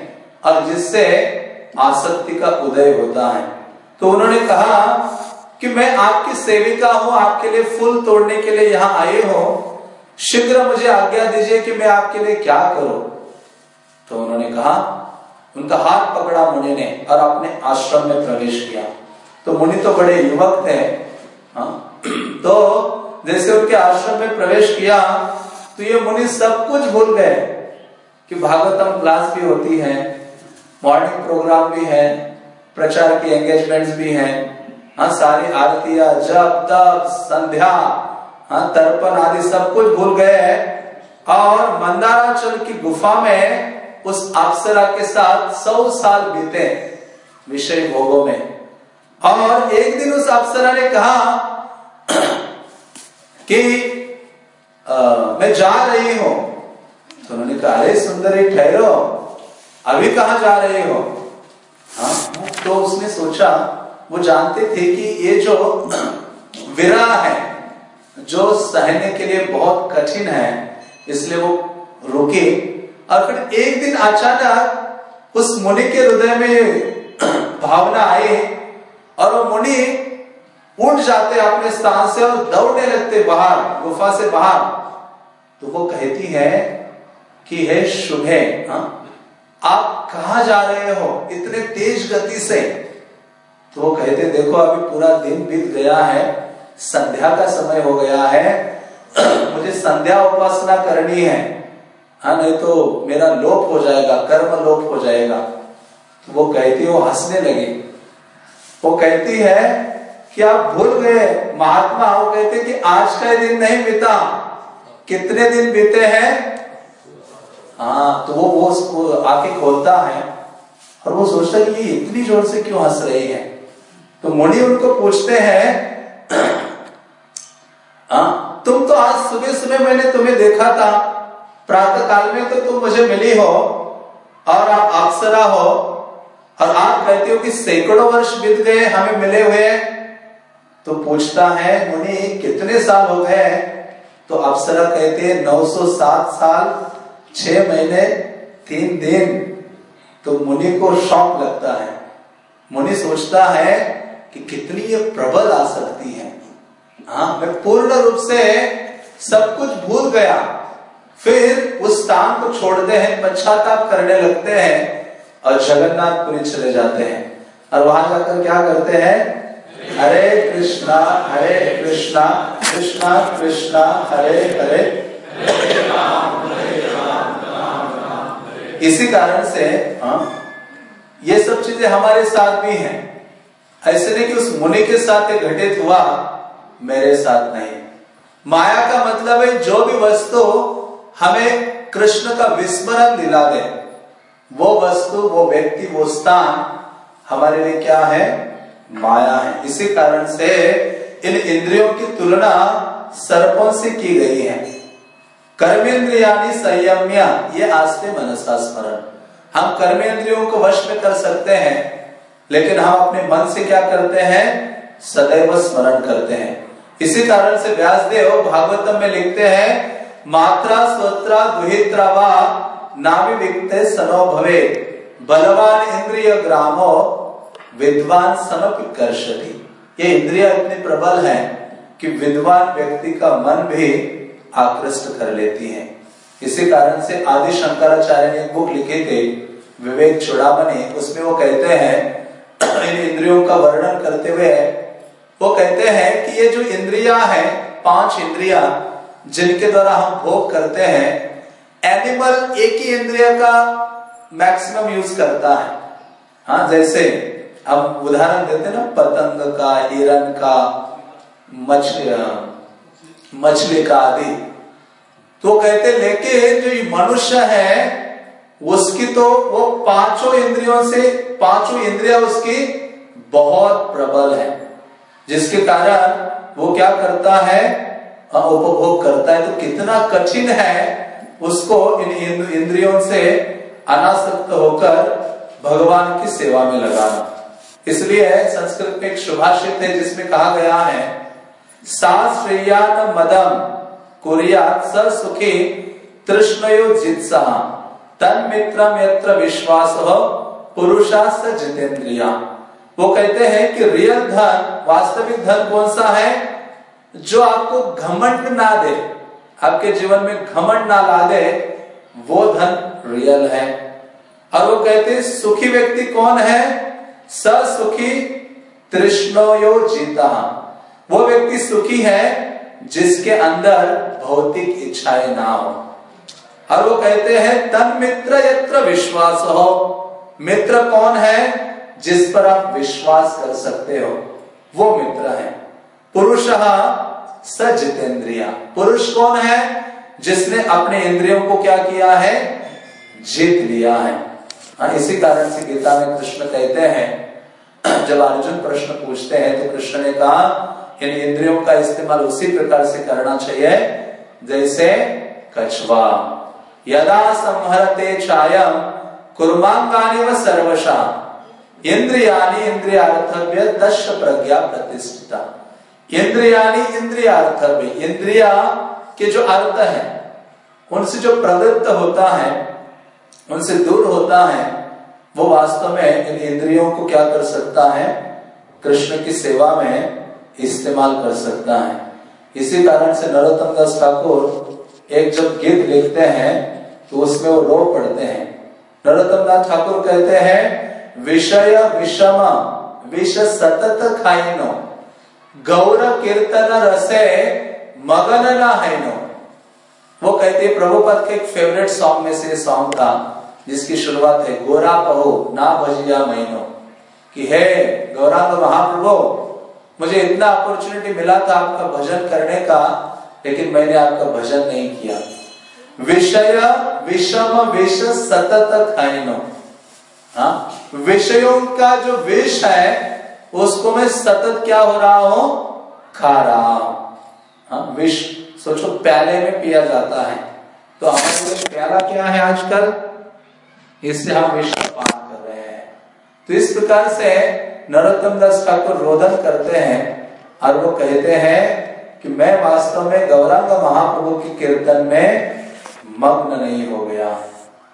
और जिससे आसक्ति का उदय होता है। तो उन्होंने कहा कि मैं आपकी सेविका हूँ, आपके लिए फूल तोड़ने के लिए यहाँ आए हूँ। शीघ्र मुझे आज्ञा दीजिए कि मैं आपके लिए क्या करूँ। तो उन्होंने कहा, उनका हाथ पकड़ा मुनि ने और अपने आश्रम में प्रवेश किया। तो मुनि तो बड़े युवक थे हाँ। तो जैसे उनके आश्रम में प्रवेश किया तो ये मुनि सब कुछ भूल गए कि भागवतम क्लास भी होती है मॉर्निंग प्रोग्राम भी है प्रचार की एंगेजमेंट्स भी हैं। हाँ सारी आरतियाँ जब तब संध्या हाँ तर्पण आदि सब कुछ भूल गए हैं। और मंदाराचल की गुफा में उस अप्सरा के साथ सौ साल बीते विषय भोगों में। और एक दिन उस अप्सरा ने कहा कि आ, मैं जा रही हूँ। तो उन्होंने कहा अरे सुंदरी ठहरो। अभी कहा जा रहे हो? हाँ? तो उसने सोचा, वो जानते थे कि ये जो विरह है, जो सहने के लिए बहुत कठिन है, इसलिए वो रुके। और फिर एक दिन अचानक उस मुनि के हृदय में भावना आई और वो मुनि उठ जाते अपने स्थान से और दौड़ने लगते बाहर, गुफा से बाहर। तो वो कहती है कि, है शुभ हाँ? आप कहा जा रहे हो इतने तेज गति से? तो वो कहते, देखो, अभी पूरा दिन बीत गया है, संध्या का समय हो गया है, मुझे संध्या उपासना करनी है। हाँ नहीं तो मेरा लोप हो जाएगा, कर्म लोप हो जाएगा। तो वो कहती, वो हंसने लगी। वो कहती है कि आप भूल गए, महात्मा वो कहते कि आज का दिन नहीं बीता। कितने दिन बीते हैं? हाँ तो वो वो उसको आके खोलता है और वो सोचता है कि इतनी ज़ोर से क्यों हंस रही है? तो मुनि उनको पूछते हैं हाँ तुम तो आज सुबह सुबह मैंने तुम्हें देखा था प्रातः काल में तो तुम मुझे मिली हो और आप अप्सरा हो और आप कहते हो कि सैकड़ों वर्ष बीत गए, हमें मिले हुए तो पूछता है, मुनि, कितने साल हो गए तो अप्सरा कहते हैं 907 साल छह महीने, तीन दिन तो मुनि को शौक लगता है। मुनि सोचता है कि कितनी ये प्रबल आ सकती है। हाँ मैं पूर्ण रूप से सब कुछ भूल गया। फिर उस स्थान को छोड़ते हैं, पश्चाताप करने लगते हैं और जगन्नाथपुरी चले जाते हैं। और वहाँ जाकर क्या करते हैं? हरे कृष्णा हरे कृष्णा कृष्णा कृष्णा, हरे हरे इसी कारण से हाँ ये सब चीज़ें हमारे साथ भी हैं। ऐसे नहीं कि उस मुनि के साथ ये घटित हुआ, मेरे साथ नहीं। माया का मतलब है, जो भी वस्तु हमें कृष्ण का विस्मरण दिला दे, वो वस्तु, वो व्यक्ति, वो स्थान हमारे लिए क्या है? माया है। इसी कारण से इन इंद्रियों की तुलना सर्पों से की गई है। कर्मेंद्रियानी संयम्या। ये आस्ते मनसा स्मरण। हम कर्मेंद्रियों को वश में कर सकते हैं, लेकिन हम अपने मन से क्या करते हैं? सदैव स्मरण करते हैं। इसी कारण से व्यासदेव भागवतम में लिखते हैं, मात्रा स्वत्रा दुहित्रा नामी विकते सनो भवे। बलवान इंद्रिय ग्रामो विद्वान कर्षति ये इंद्रिया इतनी प्रबल है कि विद्वान व्यक्ति का मन भी आकृष्ट कर लेती हैं। इसी कारण से आदि शंकराचार्य ने एक बुक लिखे थे, विवेक चुड़ामणि उसमें वो कहते हैं, इन इंद्रियों का वर्णन करते हुए वो कहते हैं कि ये जो इंद्रिया है, पाँच इंद्रिया, जिनके द्वारा हम भोग करते हैं, एनिमल एक ही इंद्रिया का मैक्सिमम यूज़ करता है। हाँ जैसे हम उदाहरण देते ना, पतंग का हिरण का मछली मछली का आदि। तो कहते लेकिन जो ये मनुष्य है, उसकी तो वो पाँचों इंद्रियों से, पाँचों इंद्रिया उसकी बहुत प्रबल है। जिसके कारण वो क्या करता है उपभोग करता है। तो कितना कठिन है उसको इन इंद्रियों से अनासक्त होकर भगवान की सेवा में लगाना। इसलिए संस्कृत में एक सुभाषित है जिसमें कहा गया है सा श्रेयान मदम। कुरियात स सुखी तृष्णयो जित्सा। तन मित्रम यत्र विश्वास पुरुषास्त जितेंद्रिया वो कहते हैं कि रियल धन, वास्तविक धन कौन सा है? जो आपको घमंड ना दे, आपके जीवन में घमंड ना ला दे वो धन रियल है। और वो कहते हैं, सुखी व्यक्ति कौन है? सुखी तृष्णोयो जीता। वो व्यक्ति सुखी है जिसके अंदर भौतिक इच्छाएँ ना हो। और वो कहते हैं, तन मित्र यत्र विश्वास हो। मित्र कौन है जिस पर आप विश्वास कर सकते हो? वो मित्र है। पुरुष स जितेंद्रिया पुरुष कौन है जिसने अपने इंद्रियों को क्या किया है? जीत लिया है। हाँ इसी कारण से गीता में कृष्ण कहते हैं, जब अर्जुन प्रश्न पूछते हैं तो कृष्ण ने कहा इन इंद्रियों का इस्तेमाल उसी प्रकार से करना चाहिए, जैसे कछुआ यदा संहरते छायम कुर्मांगानी व सर्वशा। इंद्रियानी इंद्रियार्थव्य दश प्रज्ञा प्रतिष्ठिता। इंद्रियानी इंद्रियार्थव्य। इंद्रिया के जो अर्थ है, उनसे जो प्रवृत्त होता है, उनसे दूर होता है, वो वास्तव में इन इंद्रियों को क्या कर सकता है? कृष्ण की सेवा में इस्तेमाल कर सकता है। इसी कारण से नरोत्तम दास ठाकुर एक जब गीत लिखते हैं तो उसमें वो रो पढ़ते हैं। नरोत्तम दास ठाकुर कहते हैं, विषय विषम, विष सतत खाइनो, गौर कीर्तन रसे, मगन ना है वो कहते प्रभुपद के एक फेवरेट सॉन्ग में से सॉन्ग था, जिसकी शुरुआत है, गोरा कहो ना भजिया महीनो कि हे गौरांग महाप्रभु मुझे इतना अपॉर्चुनिटी मिला था आपका भजन करने का, लेकिन मैंने आपका भजन नहीं किया। विषय विषम विष सतत खाइनो हाँ? विषयों का जो विष है, उसको मैं सतत क्या हो रहा हूँ? खा रहा हूँ। हाँ? विष, सोचो, प्याले में पिया जाता है। तो हमारे प्याला क्या है आजकल? इससे हम विष पान कर रहे हैं। तो इस प्रकार से नरोत्तम दास ठाकुर रोदन करते हैं और वो कहते हैं कि मैं वास्तव में गौरांग महाप्रभु की कीर्तन में मग्न नहीं हो गया।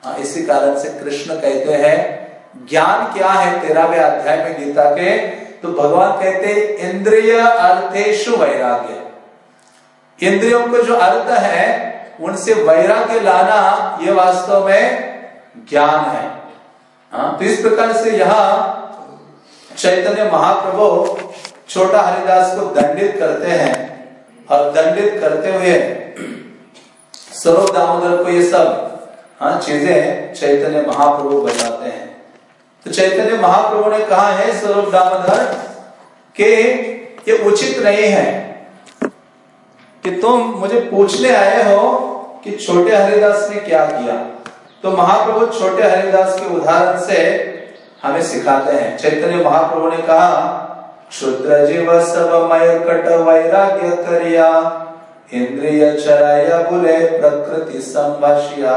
हाँ, इसी कारण से कृष्ण कहते हैं ज्ञान क्या है तेरहवें अध्याय में गीता के? तो भगवान कहते इंद्रिय अर्थेशु वैराग्य। इंद्रियों को जो अर्थ है उनसे वैराग्य लाना ये वास्तव में ज्ञान है। हाँ, तो इस प्रकार से यहाँ चैतन्य महाप्रभु छोटा हरिदास को दंडित करते हैं और दंडित करते हुए स्वरूप दामोदर को ये सब हाँ चीज़ें चैतन्य महाप्रभु बताते हैं। तो चैतन्य महाप्रभु ने कहा, है स्वरूप दामोदर, के ये उचित नहीं है कि तुम मुझे पूछने आए हो कि छोटे हरिदास ने क्या किया? तो महाप्रभु छोटे हरिदास के उदाहरण से हमें सिखाते हैं। चैतन्य महाप्रभु ने कहा, क्षुद्र जीव सब मय कट वैराग्य करिया, इंद्रिय चराय बुले प्रकृति संभाषिया।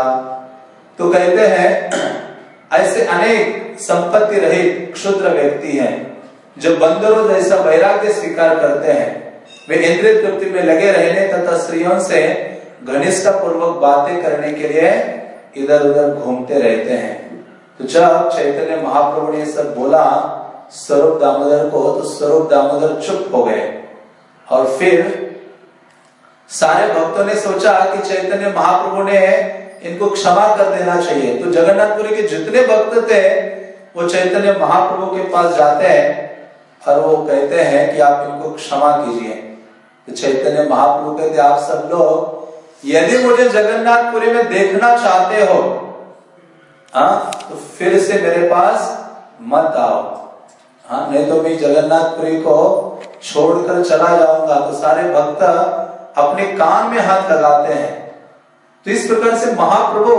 तो कहते हैं, ऐसे अनेक संपत्ति रहित क्षुद्र व्यक्ति हैं, जो बंदरों जैसा वैराग्य स्वीकार करते हैं। वे इंद्रिय तृप्ति में लगे रहने तथा स्त्रियों से घनिष्ठ पूर्वक बातें करने के लिए इधर उधर घूमते रहते हैं। तो जब चैतन्य महाप्रभु ने सब बोला, स्वरूप दामोदर को तो स्वरूप दामोदर चुप हो गए। और फिर सारे भक्तों ने सोचा कि चैतन्य महाप्रभु ने इनको क्षमा कर देना चाहिए। तो जगन्नाथपुरी के जितने भक्त थे, वो चैतन्य महाप्रभु के पास जाते हैं और वो कहते हैं कि आप इनको क्षमा कीजिए। तो चैतन्य महाप्रभु कहते आप सब लोग, यदि मुझे जगन्नाथपुरी में देखना चाहते हो हाँ तो फिर से मेरे पास मत आओ। हाँ नहीं तो मैं जगन्नाथपुरी को छोड़कर चला जाऊँगा। तो सारे भक्त अपने कान में हाथ लगाते हैं। तो इस प्रकार से महाप्रभु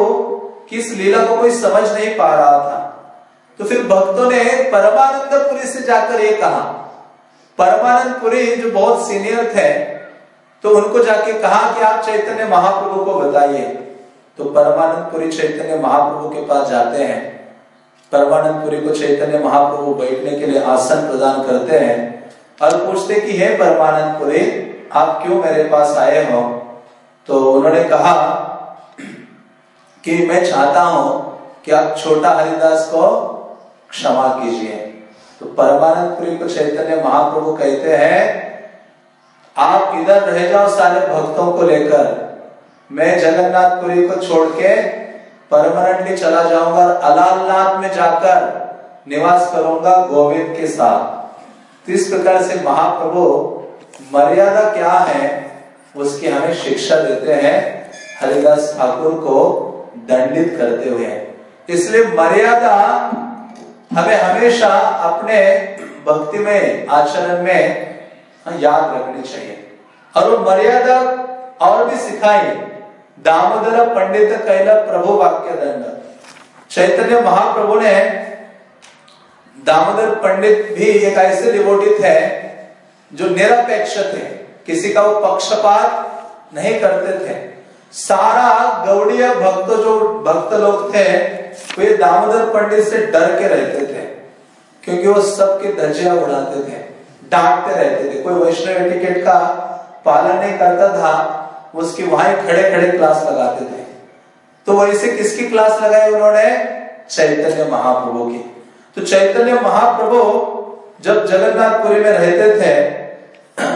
की इस लीला को कोई समझ नहीं पा रहा था। तो फिर भक्तों ने परमानंदपुरी से जाकर ये कहा, परमानंदपुरी जो बहुत सीनियर थे तो उनको जाके कहा कि आप चैतन्य महाप्रभु को बताइए। तो परमानंदपुरी चैतन्य महाप्रभु के पास जाते हैं। परमानंदपुरी को चैतन्य महाप्रभु बैठने के लिए आसन प्रदान करते हैं और पूछते कि, हे परमानंदपुरी, आप क्यों मेरे पास आए हो? तो उन्होंने कहा कि, मैं चाहता हूँ कि आप छोटा हरिदास को क्षमा कीजिए। तो परमानंदपुरी को चैतन्य महाप्रभु कहते हैं, आप इधर रह जाओ सारे भक्तों को लेकर। मैं जगन्नाथपुरी को छोड़ के परमानेंटली चला जाऊँगा और अलालनाथ में जाकर निवास करूँगा गोविंद के साथ। तो इस प्रकार से महाप्रभु, मर्यादा क्या है, उसकी हमें शिक्षा देते हैं हरिदास ठाकुर को दंडित करते हुए। इसलिए मर्यादा हमें हमेशा अपने भक्ति में, आचरण में याद रखनी चाहिए। और वो मर्यादा और भी सिखाई दामोदर पंडित कैला प्रभु वाक्य दंड चैतन्य महाप्रभु ने दामोदर पंडित भी एक ऐसे डिवोटित है जो निरपेक्ष थे, किसी का वो पक्षपात नहीं करते थे। सारा गौड़ीय भक्त जो भक्त लोग थे, वे दामोदर पंडित से डर के रहते थे, क्योंकि वो सबके धजिया उड़ाते थे, डांटते रहते थे। कोई वैष्णव टिकट का पालन नहीं करता था उसकी वहाँ खड़े खड़े क्लास लगाते थे। तो वैसे किसकी क्लास लगाई उन्होंने? चैतन्य महाप्रभु की। तो चैतन्य महाप्रभु जब जगन्नाथपुरी में रहते थे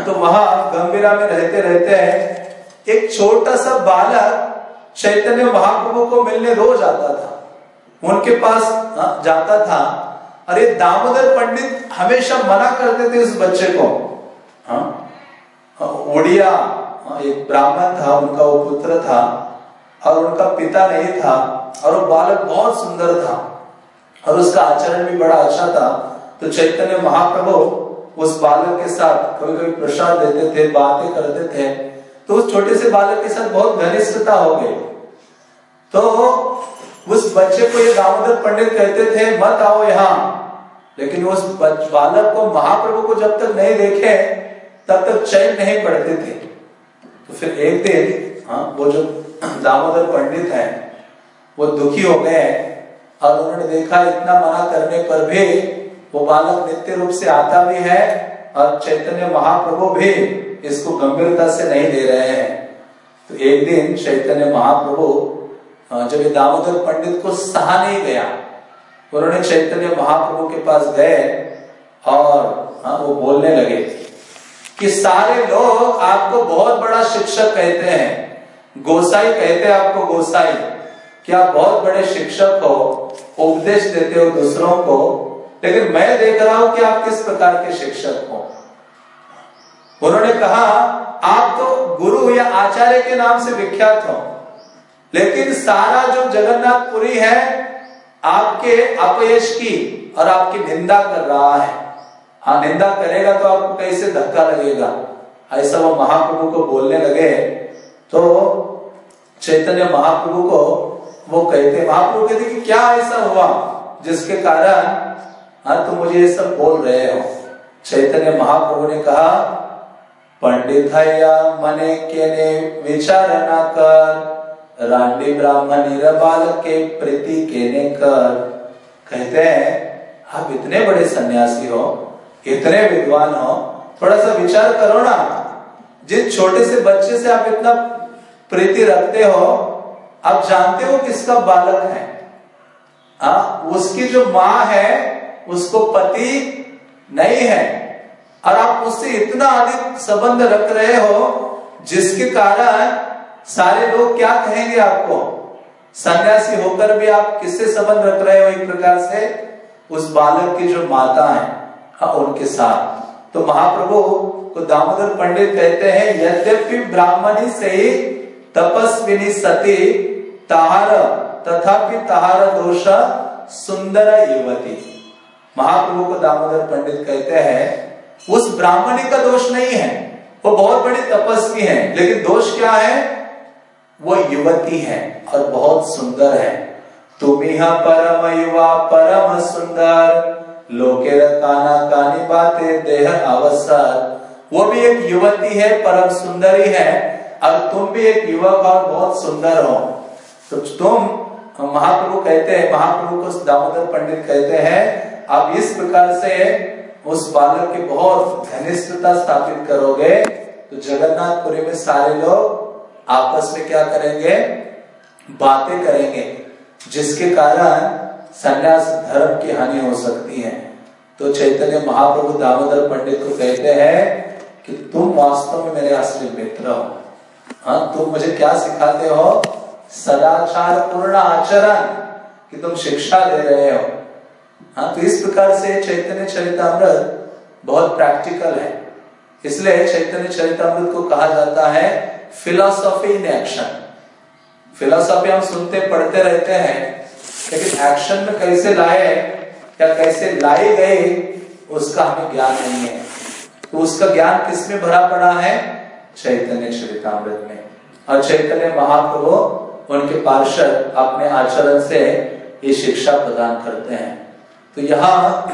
तो वहाँ गंभीरा में रहते रहते एक छोटा सा बालक चैतन्य महाप्रभु को मिलने रोज आता था। उनके पास हाँ, जाता था। अरे दामोदर पंडित हमेशा मना करते थे उस बच्चे को। हाँ, हाँ उड़िया एक ब्राह्मण था, उनका वो पुत्र था और उनका पिता नहीं था और वो बालक बहुत सुंदर था और उसका आचरण भी बड़ा अच्छा था। तो चैतन्य महाप्रभु उस बालक के साथ कभी कभी प्रसाद देते थे, बातें करते थे। तो उस छोटे से बालक के साथ बहुत घनिष्ठता हो गई। तो उस बच्चे को ये दामोदर पंडित कहते थे, मत आओ यहाँ। लेकिन उस बालक को, महाप्रभु को जब तक नहीं देखे, तब तक चैन नहीं पड़ते थे। तो फिर एक दिन हाँ वो जो दामोदर पंडित हैं, वो दुखी हो गए और उन्होंने देखा, इतना मना करने पर भी वो बालक नित्य रूप से आता भी है और चैतन्य महाप्रभु भी इसको गंभीरता से नहीं दे रहे हैं। तो एक दिन चैतन्य महाप्रभु जब दामोदर पंडित को सहा नहीं गया, उन्होंने चैतन्य महाप्रभु के पास गए और हाँ वो बोलने लगे कि सारे लोग आपको बहुत बड़ा शिक्षक कहते हैं। गोसाई कहते हैं आपको गोसाई। कि आप बहुत बड़े शिक्षक हो, उपदेश देते हो दूसरों को, लेकिन मैं देख रहा हूँ कि आप किस प्रकार के शिक्षक हो। उन्होंने कहा, आप तो गुरु या आचार्य के नाम से विख्यात हो, लेकिन सारा जो जगन्नाथपुरी है, आपके अपयश की और आपकी निंदा कर रहा है। हाँ निंदा करेगा तो आपको कैसे धक्का लगेगा। ऐसा वो महाप्रभु को बोलने लगे तो चैतन्य महाप्रभु को वो कहते, महाप्रभु कहते कि क्या ऐसा हुआ जिसके कारण हाँ तुम मुझे ये सब बोल रहे हो? चैतन्य महाप्रभु ने कहा पंडित है या मने के ने विचार न कर रांडी ब्राह्मण बाल के प्रीति के ने कर। कहते हैं, आप इतने बड़े सन्यासी हो इतने विद्वान हो थोड़ा सा विचार करो ना। जिस छोटे से बच्चे से आप इतना प्रीति रखते हो आप जानते हो किसका बालक है? आ, उसकी जो माँ है उसको पति नहीं है। और आप उससे इतना अधिक संबंध रख रहे हो जिसके कारण सारे लोग क्या कहेंगे आपको? सन्यासी होकर भी आप किससे संबंध रख रहे हो एक प्रकार से? उस बालक की जो माता है। उनके साथ। तो महाप्रभु को दामोदर पंडित कहते हैं, यद्यपि ब्राह्मणी से ही तपस्विनी सती तहार तथापि तहार दोष सुंदर युवती। महाप्रभु को दामोदर पंडित कहते हैं, उस ब्राह्मणी का दोष नहीं है। वो बहुत बड़ी तपस्वी है, लेकिन दोष क्या है? वो युवती है और बहुत सुंदर है। तुम्हें परम युवा, परम सुंदर। लोके काना कानी बातें देह अवसर। वो भी एक युवती है, परम सुंदरी है। और तुम भी एक युवक और बहुत सुंदर हो। तो तुम महाप्रभु कहते हैं, महाप्रभु को दामोदर पंडित कहते हैं, आप इस प्रकार से उस बालक की बहुत घनिष्ठता स्थापित करोगे। तो जगन्नाथपुरी में सारे लोग आपस में क्या करेंगे? बातें करेंगे, जिसके कारण संन्यास धर्म की हानि हो सकती है। तो चैतन्य महाप्रभु दामोदर पंडित को कहते हैं कि तुम वास्तव में मेरे असली मित्र हो। हाँ तुम मुझे क्या सिखाते हो? सदाचार पूर्ण आचरण कि तुम शिक्षा दे रहे हो। हाँ तो इस प्रकार से चैतन्य चरितमृत बहुत प्रैक्टिकल है। इसलिए चैतन्य चरितमृत को कहा जाता है फिलोसॉफी इन एक्शन फिलोसॉफी हम सुनते, पढ़ते रहते हैं। लेकिन एक्शन में कैसे लाए या कैसे लाए गए, उसका हमें ज्ञान नहीं है। तो उसका ज्ञान किसमें भरा पड़ा है? चैतन्य चरितमृत में। और चैतन्य महाप्रभु, उनके पार्षद अपने आचरण से ये शिक्षा प्रदान करते हैं। तो यहाँ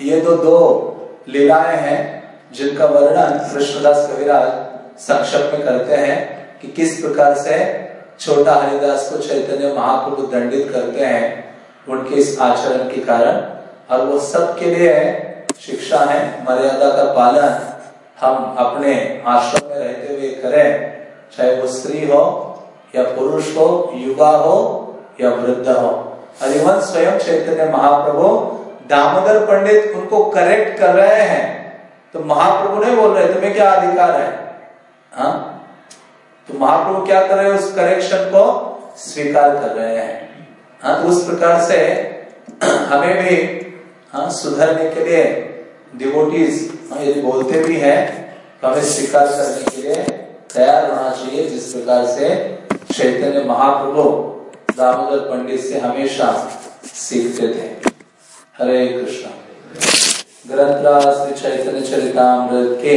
ये तो दो लीलाएँ हैं, जिनका वर्णन कृष्णदास कविराज संक्षेप में करते हैं कि किस प्रकार से छोटा हरिदास को चैतन्य महाप्रभु दंडित करते हैं, उनके इस आचरण के कारण। और वो सबके लिए शिक्षा है, मर्यादा का पालन हम अपने आश्रम में रहते हुए करें, चाहे वो स्त्री हो, या पुरुष हो, युवा हो, या वृद्ध हो। इवन स्वयं चैतन्य महाप्रभु, दामोदर पंडित उनको करेक्ट कर रहे हैं। तो महाप्रभु नहीं बोल रहे, तुम्हें क्या अधिकार है? हा? तो महाप्रभु क्या कर रहे हैं? उस करेक्शन को स्वीकार कर रहे हैं। हाँ तो उस प्रकार से हमें भी हाँ सुधरने के लिए डिवोटीज हाँ, यदि बोलते भी हैं तो हमें स्वीकार करने के लिए तैयार होना चाहिए। जिस प्रकार से चैतन्य महाप्रभु दामोदर पंडित से हमेशा सीखते थे। हरे कृष्ण। ग्रंथ चैतन्य चरितमृत के